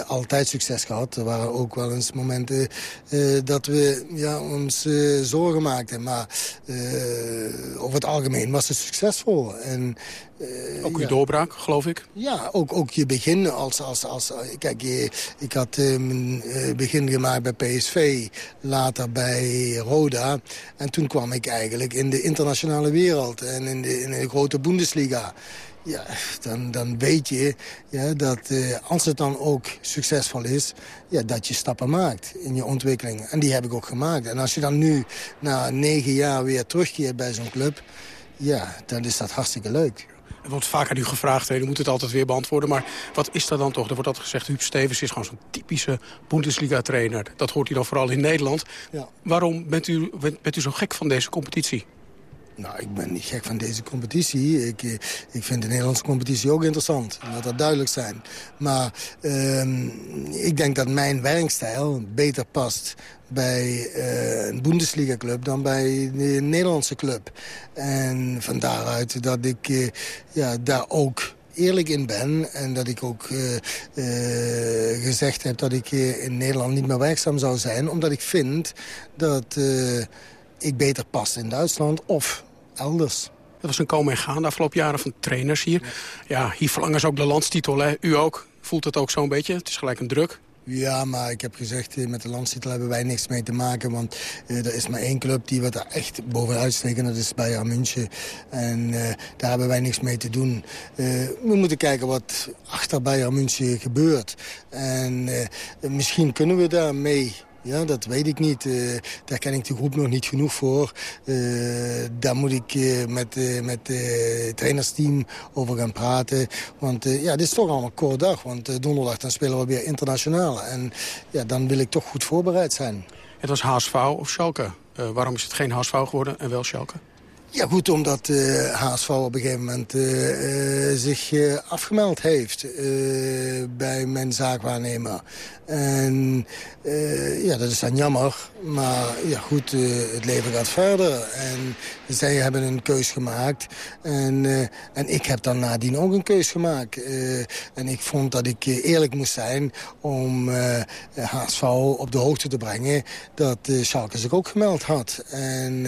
altijd succes gehad. Er waren ook wel eens momenten dat we ja, ons zorgen maakten. Maar over het algemeen was het succesvol. En uh, ook uw ja. doorbraak, geloof ik? Ja, ook, ook je begin als... als, als kijk, ik had uh, mijn uh, begin gemaakt bij PSV, later bij Roda. En toen kwam ik eigenlijk in de internationale wereld en in de, in de grote Bundesliga. Ja, dan, dan weet je ja, dat als het dan ook succesvol is... Ja, dat je stappen maakt in je ontwikkeling. En die heb ik ook gemaakt. En als je dan nu na negen jaar weer terugkeert bij zo'n club... ja, dan is dat hartstikke leuk. Er wordt vaak aan u gevraagd, u moet het altijd weer beantwoorden. Maar wat is dat dan toch? Er wordt altijd gezegd, Huub Stevens is gewoon zo'n typische Bundesliga-trainer. Dat hoort u dan vooral in Nederland. Ja. Waarom bent u, bent u zo gek van deze competitie? Nou, ik ben niet gek van deze competitie. Ik, eh, ik vind de Nederlandse competitie ook interessant. Laat dat duidelijk zijn. Maar uh, ik denk dat mijn werkstijl beter past bij uh, een Bundesliga-club dan bij de Nederlandse club. En van daaruit dat ik uh, ja, daar ook eerlijk in ben. En dat ik ook gezegd heb dat ik in Nederland niet meer werkzaam zou zijn. Omdat ik vind dat ik beter pas in Duitsland of elders. Dat was een komen en gaan de afgelopen jaren van trainers hier. Ja, hier verlangen ze ook de landstitel, hè? U ook? Voelt het ook zo'n beetje? Het is gelijk een druk. Ja, maar ik heb gezegd, eh, met de landstitel hebben wij niks mee te maken. Want uh, er is maar één club die wat er echt bovenuit steken. Dat is Bayern München. En uh, daar hebben wij niks mee te doen. We moeten kijken wat achter Bayern München gebeurt. En misschien kunnen we daar mee ja, dat weet ik niet. Uh, daar ken ik de groep nog niet genoeg voor. Uh, daar moet ik uh, met, met het trainersteam over gaan praten. Want ja, dit is toch allemaal een kort dag. Want donderdag dan spelen we weer internationaal. En ja, dan wil ik toch goed voorbereid zijn. Het was HSV of Schalke. waarom is het geen HSV geworden en wel Schalke? Ja goed, omdat uh, HSV op een gegeven moment uh, uh, zich afgemeld heeft bij mijn zaakwaarnemer. En ja, dat is dan jammer. Maar ja goed, het leven gaat verder. En zij hebben een keus gemaakt. En, en ik heb dan nadien ook een keus gemaakt. en ik vond dat ik eerlijk moest zijn om HSV op de hoogte te brengen... dat Schalke zich ook gemeld had. En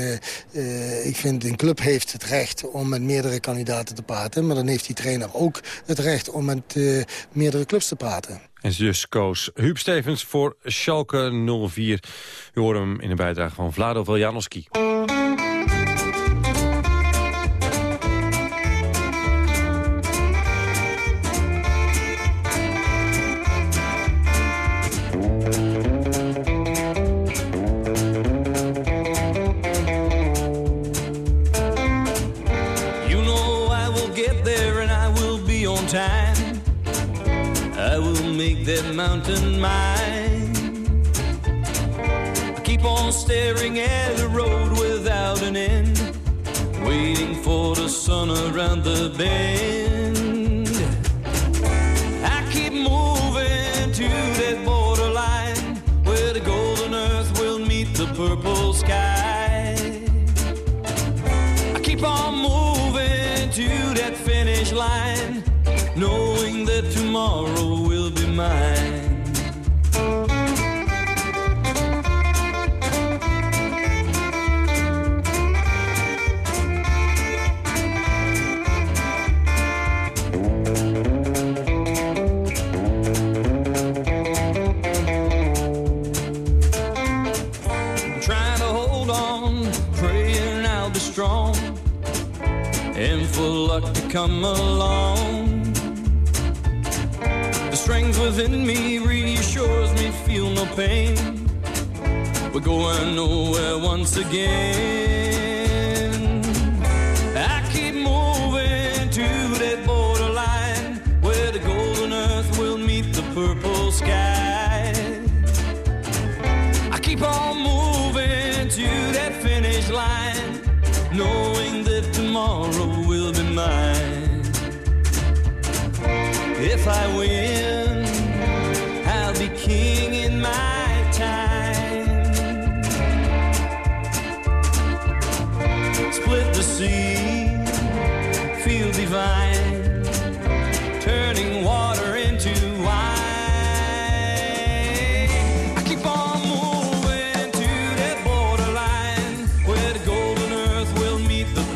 ik vind een club heeft het recht om met meerdere kandidaten te praten. Maar dan heeft die trainer ook het recht om met uh, meerdere clubs te praten. En dus koos Huub Stevens voor Schalke 04. U hoort hem in de bijdrage van Vlado Veljanowski. that mountain mine. I keep on staring at the road without an end, waiting for the sun around the bend. Tomorrow will be mine. trying to within me reassures me, feel no pain. We're going nowhere once again.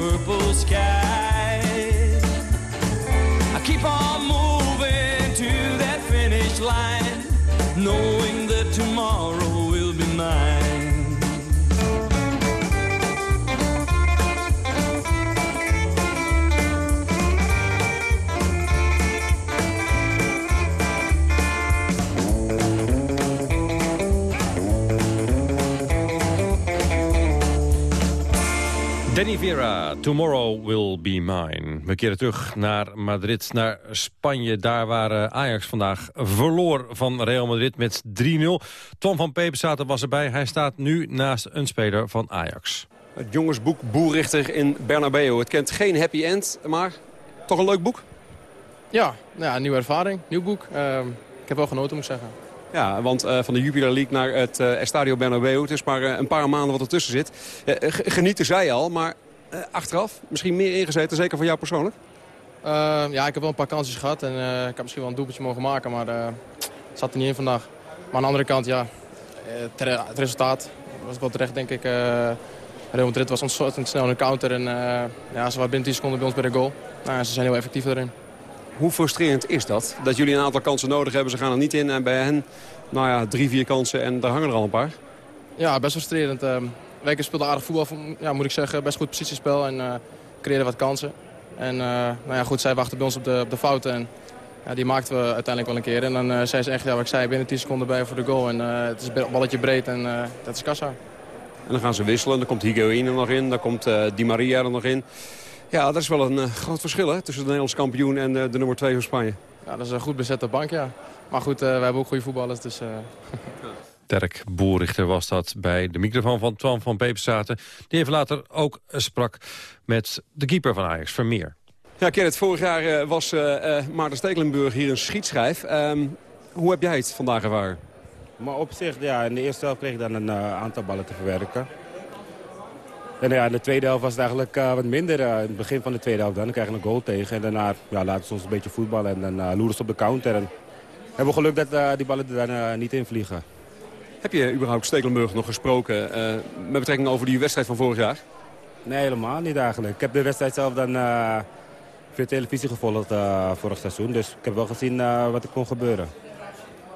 Purple sky. I keep on moving to that finish line, knowing that tomorrow will be mine. Danny Vera, Tomorrow Will Be Mine. We keren terug naar Madrid, naar Spanje. Daar waar eh, Ajax vandaag verloor van Real Madrid met 3-0. Tom van Peperzaten was erbij. Hij staat nu naast een speler van Ajax. Het jongensboek Boerrichter in Bernabeu. Het kent geen happy end, maar toch een leuk boek? Ja, nou ja nieuwe ervaring, nieuw boek. Ehm, ik heb wel genoten, moet ik zeggen. Ja, want eh, van de Jupiler League naar het uh, Estadio Bernabeu... het is maar eh, een paar maanden wat ertussen zit. Uh, genieten zij al, maar achteraf misschien meer ingezeten, zeker voor jou persoonlijk? Ehm, ja, ik heb wel een paar kansjes gehad en ik heb misschien wel een doelpuntje mogen maken... maar het zat er niet in vandaag. Maar aan de andere kant, ja, het resultaat was wel terecht, denk ik. Real Madrid was ontzettend snel in de counter en ja, ze waren binnen 10 seconden bij ons bij de goal. Nou, ze zijn heel effectief erin. Hoe frustrerend is dat? Dat jullie een aantal kansen nodig hebben, ze gaan er niet in. En bij hen, nou ja, drie, vier kansen en daar hangen er al een paar. Ja, best frustrerend. Weken speelde aardig voetbal, ja, moet ik zeggen. Best goed positiespel en uh, creëerde wat kansen. En uh, nou ja, goed, zij wachten bij ons op de, op de fouten. En ja, die maakten we uiteindelijk wel een keer. En dan uh, zei ze echt, ja, wat ik zei, binnen 10 seconden bij voor de goal. En het is een balletje breed en dat is kassa. En dan gaan ze wisselen. Dan komt Higuain er nog in. Dan komt Di Maria er nog in. Ja, dat is wel een groot verschil hè, tussen de Nederlandse kampioen en de nummer 2 van Spanje. Ja, dat is een goed bezette bank, ja. Maar goed, we hebben ook goede voetballers, dus... Dirk Boerichter was dat bij de microfoon van Twan van Peperstraten. Die even later ook sprak met de keeper van Ajax, Vermeer. Ja, Kenneth, vorig jaar was Maarten Stekelenburg hier een schietschijf. Um, hoe heb jij het vandaag ervaren? Maar op zich, ja, in de eerste helft kreeg ik dan een aantal ballen te verwerken. En ja, in de tweede helft was het eigenlijk uh, wat minder. Uh, in het begin van de tweede helft dan, dan krijgen we een goal tegen. En daarna ja, laten ze ons een beetje voetballen en dan uh, loeren ze op de counter. En hebben we geluk dat die ballen er dan niet in vliegen. Heb je überhaupt Stekelenburg nog gesproken met betrekking over die wedstrijd van vorig jaar? Nee, helemaal niet eigenlijk. Ik heb de wedstrijd zelf dan via televisie gevolgd vorig seizoen. Dus ik heb wel gezien wat er kon gebeuren.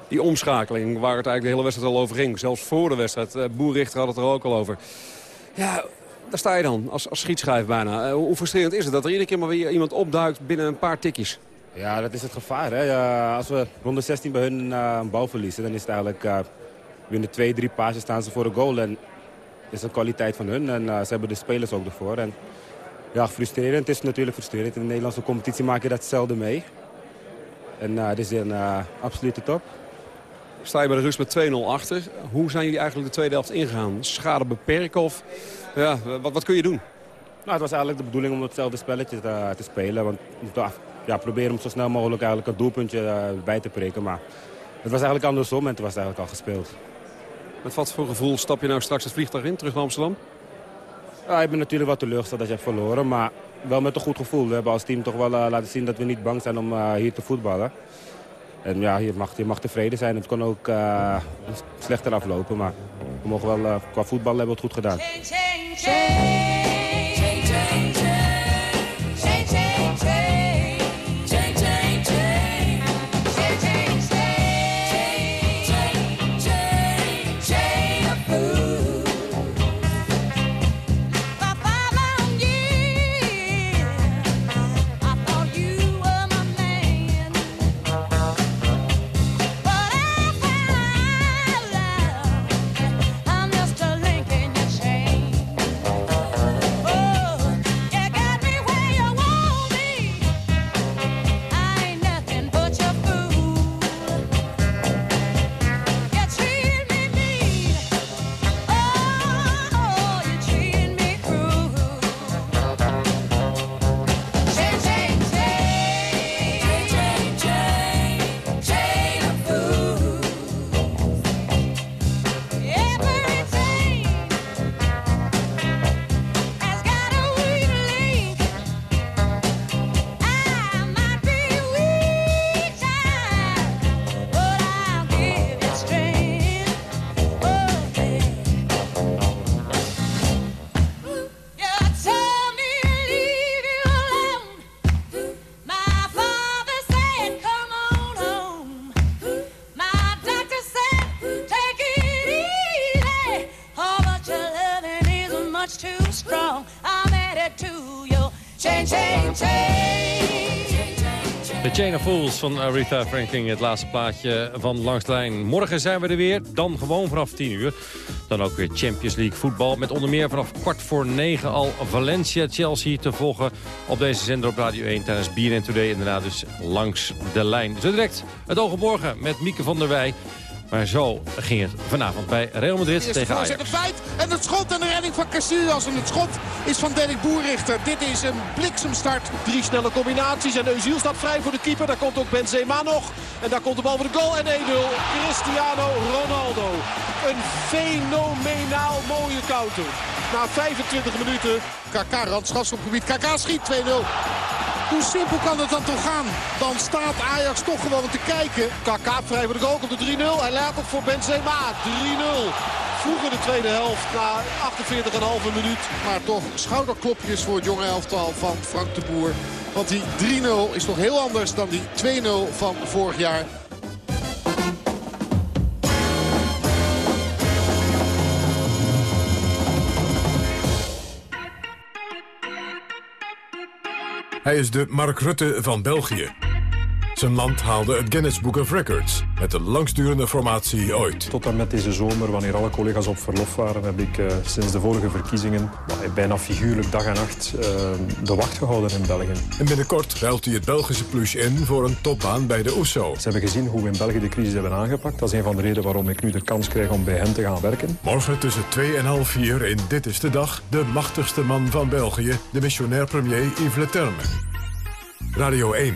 Die omschakeling waar het eigenlijk de hele wedstrijd al over ging. Zelfs voor de wedstrijd. Boerrichter had het er ook al over. Ja, daar sta je dan, als, als schietschijf bijna. Hoe frustrerend is het dat er iedere keer maar weer iemand opduikt binnen een paar tikjes? Ja, dat is het gevaar. Hè? Als we ronde 16 bij hun een bal verliezen, dan is het eigenlijk... Uh, binnen twee, drie pases staan ze voor de goal. En dat is een kwaliteit van hun. En ze hebben de spelers ook ervoor. En, ja, frustrerend. Het is natuurlijk frustrerend. In de Nederlandse competitie maak je dat zelden mee. En dit is een absolute top. Sta je bij de rust met 2-0 achter. Hoe zijn jullie eigenlijk de tweede helft ingegaan? Schade beperken of ja, wat, wat kun je doen? Nou, het was eigenlijk de bedoeling om hetzelfde spelletje te, te spelen. Want we moeten ja, proberen om zo snel mogelijk eigenlijk een doelpuntje uh, bij te prikken. Maar het was eigenlijk andersom en het was eigenlijk al gespeeld. Met wat voor gevoel stap je nou straks het vliegtuig in, terug naar Amsterdam? Ja, ik ben natuurlijk wat teleurgesteld dat je hebt verloren. Maar wel met een goed gevoel. We hebben als team toch wel laten zien dat we niet bang zijn om hier te voetballen. En ja, je mag, je mag tevreden zijn. Het kon ook slechter aflopen, maar we mogen wel, qua voetbal hebben we het goed gedaan. Fools van Aretha Franklin, het laatste plaatje van Langs de Lijn. Morgen zijn we er weer, dan gewoon vanaf 10 uur. Dan ook weer Champions League voetbal. Met onder meer vanaf kwart voor negen al Valencia-Chelsea te volgen op deze zender op Radio 1 tijdens BNN Today. En daarna dus Langs de Lijn. Zo direct het ogenborgen met Mieke van der Wij. Maar zo ging het vanavond bij Real Madrid tegen Ajax. Het feit en het schot en de redding van Casillas. En het schot is van Derek Boerrichter. Dit is een bliksemstart. Drie snelle combinaties en Eusiel staat vrij voor de keeper. Daar komt ook Benzema nog. En daar komt de bal voor de goal en 1-0. Cristiano Ronaldo. Een fenomenaal mooie counter. Na 25 minuten. KK randschapsgebied. KK schiet 2-0. Hoe simpel kan het dan toch gaan? Dan staat Ajax toch gewoon te kijken. Kaka vrij voor de goal op de 3-0. Hij laat ook voor Benzema. 3-0. Vroeg in de tweede helft na 48,5 minuut. Maar toch schouderklopjes voor het jonge elftal van Frank de Boer. Want die 3-0 is toch heel anders dan die 2-0 van vorig jaar. Hij is de Mark Rutte van België. Zijn land haalde het Guinness Book of Records met de langstdurende formatie ooit. Tot en met deze zomer, wanneer alle collega's op verlof waren, heb ik uh, sinds de vorige verkiezingen bijna figuurlijk dag en nacht uh, de wacht gehouden in België. En binnenkort ruilt hij het Belgische plus in voor een topbaan bij de OESO. Ze hebben gezien hoe we in België de crisis hebben aangepakt. Dat is een van de redenen waarom ik nu de kans krijg om bij hen te gaan werken. Morgen tussen 2 en half 4 in Dit is de Dag... de machtigste man van België, de missionair premier Yves Le Terme. Radio 1,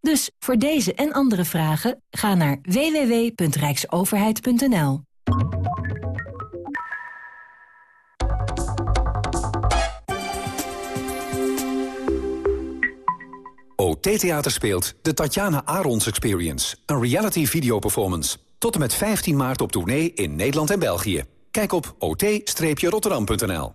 Dus voor deze en andere vragen ga naar www.rijksoverheid.nl. OT Theater speelt de Tatjana Arons Experience. Een reality videoperformance. Tot en met 15 maart op tournee in Nederland en België. Kijk op ot-rotterdam.nl.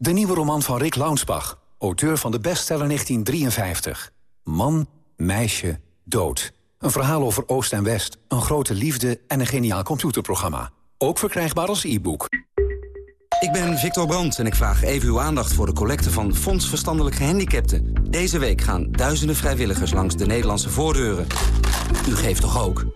De nieuwe roman van Rick Launsbach, auteur van de bestseller 1953. Man, meisje, dood. Een verhaal over Oost en West, een grote liefde en een geniaal computerprogramma. Ook verkrijgbaar als e-book. Ik ben Victor Brandt en ik vraag even uw aandacht voor de collecte van Fonds Verstandelijk Gehandicapten. Deze week gaan duizenden vrijwilligers langs de Nederlandse voordeuren. U geeft toch ook?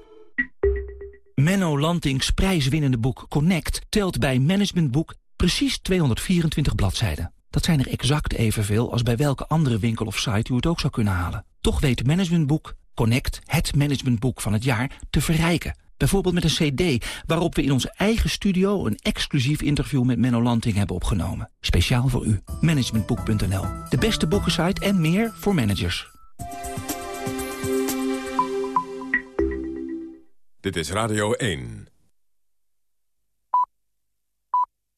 Menno Lantings prijswinnende boek Connect telt bij Management Boek precies 224 bladzijden. Dat zijn er exact evenveel als bij welke andere winkel of site u het ook zou kunnen halen. Toch weet Management Boek Connect, het managementboek van het jaar, te verrijken. Bijvoorbeeld met een cd waarop we in onze eigen studio... een exclusief interview met Menno Lanting hebben opgenomen. Speciaal voor u. Managementboek.nl. De beste boekensite en meer voor managers. Dit is Radio 1.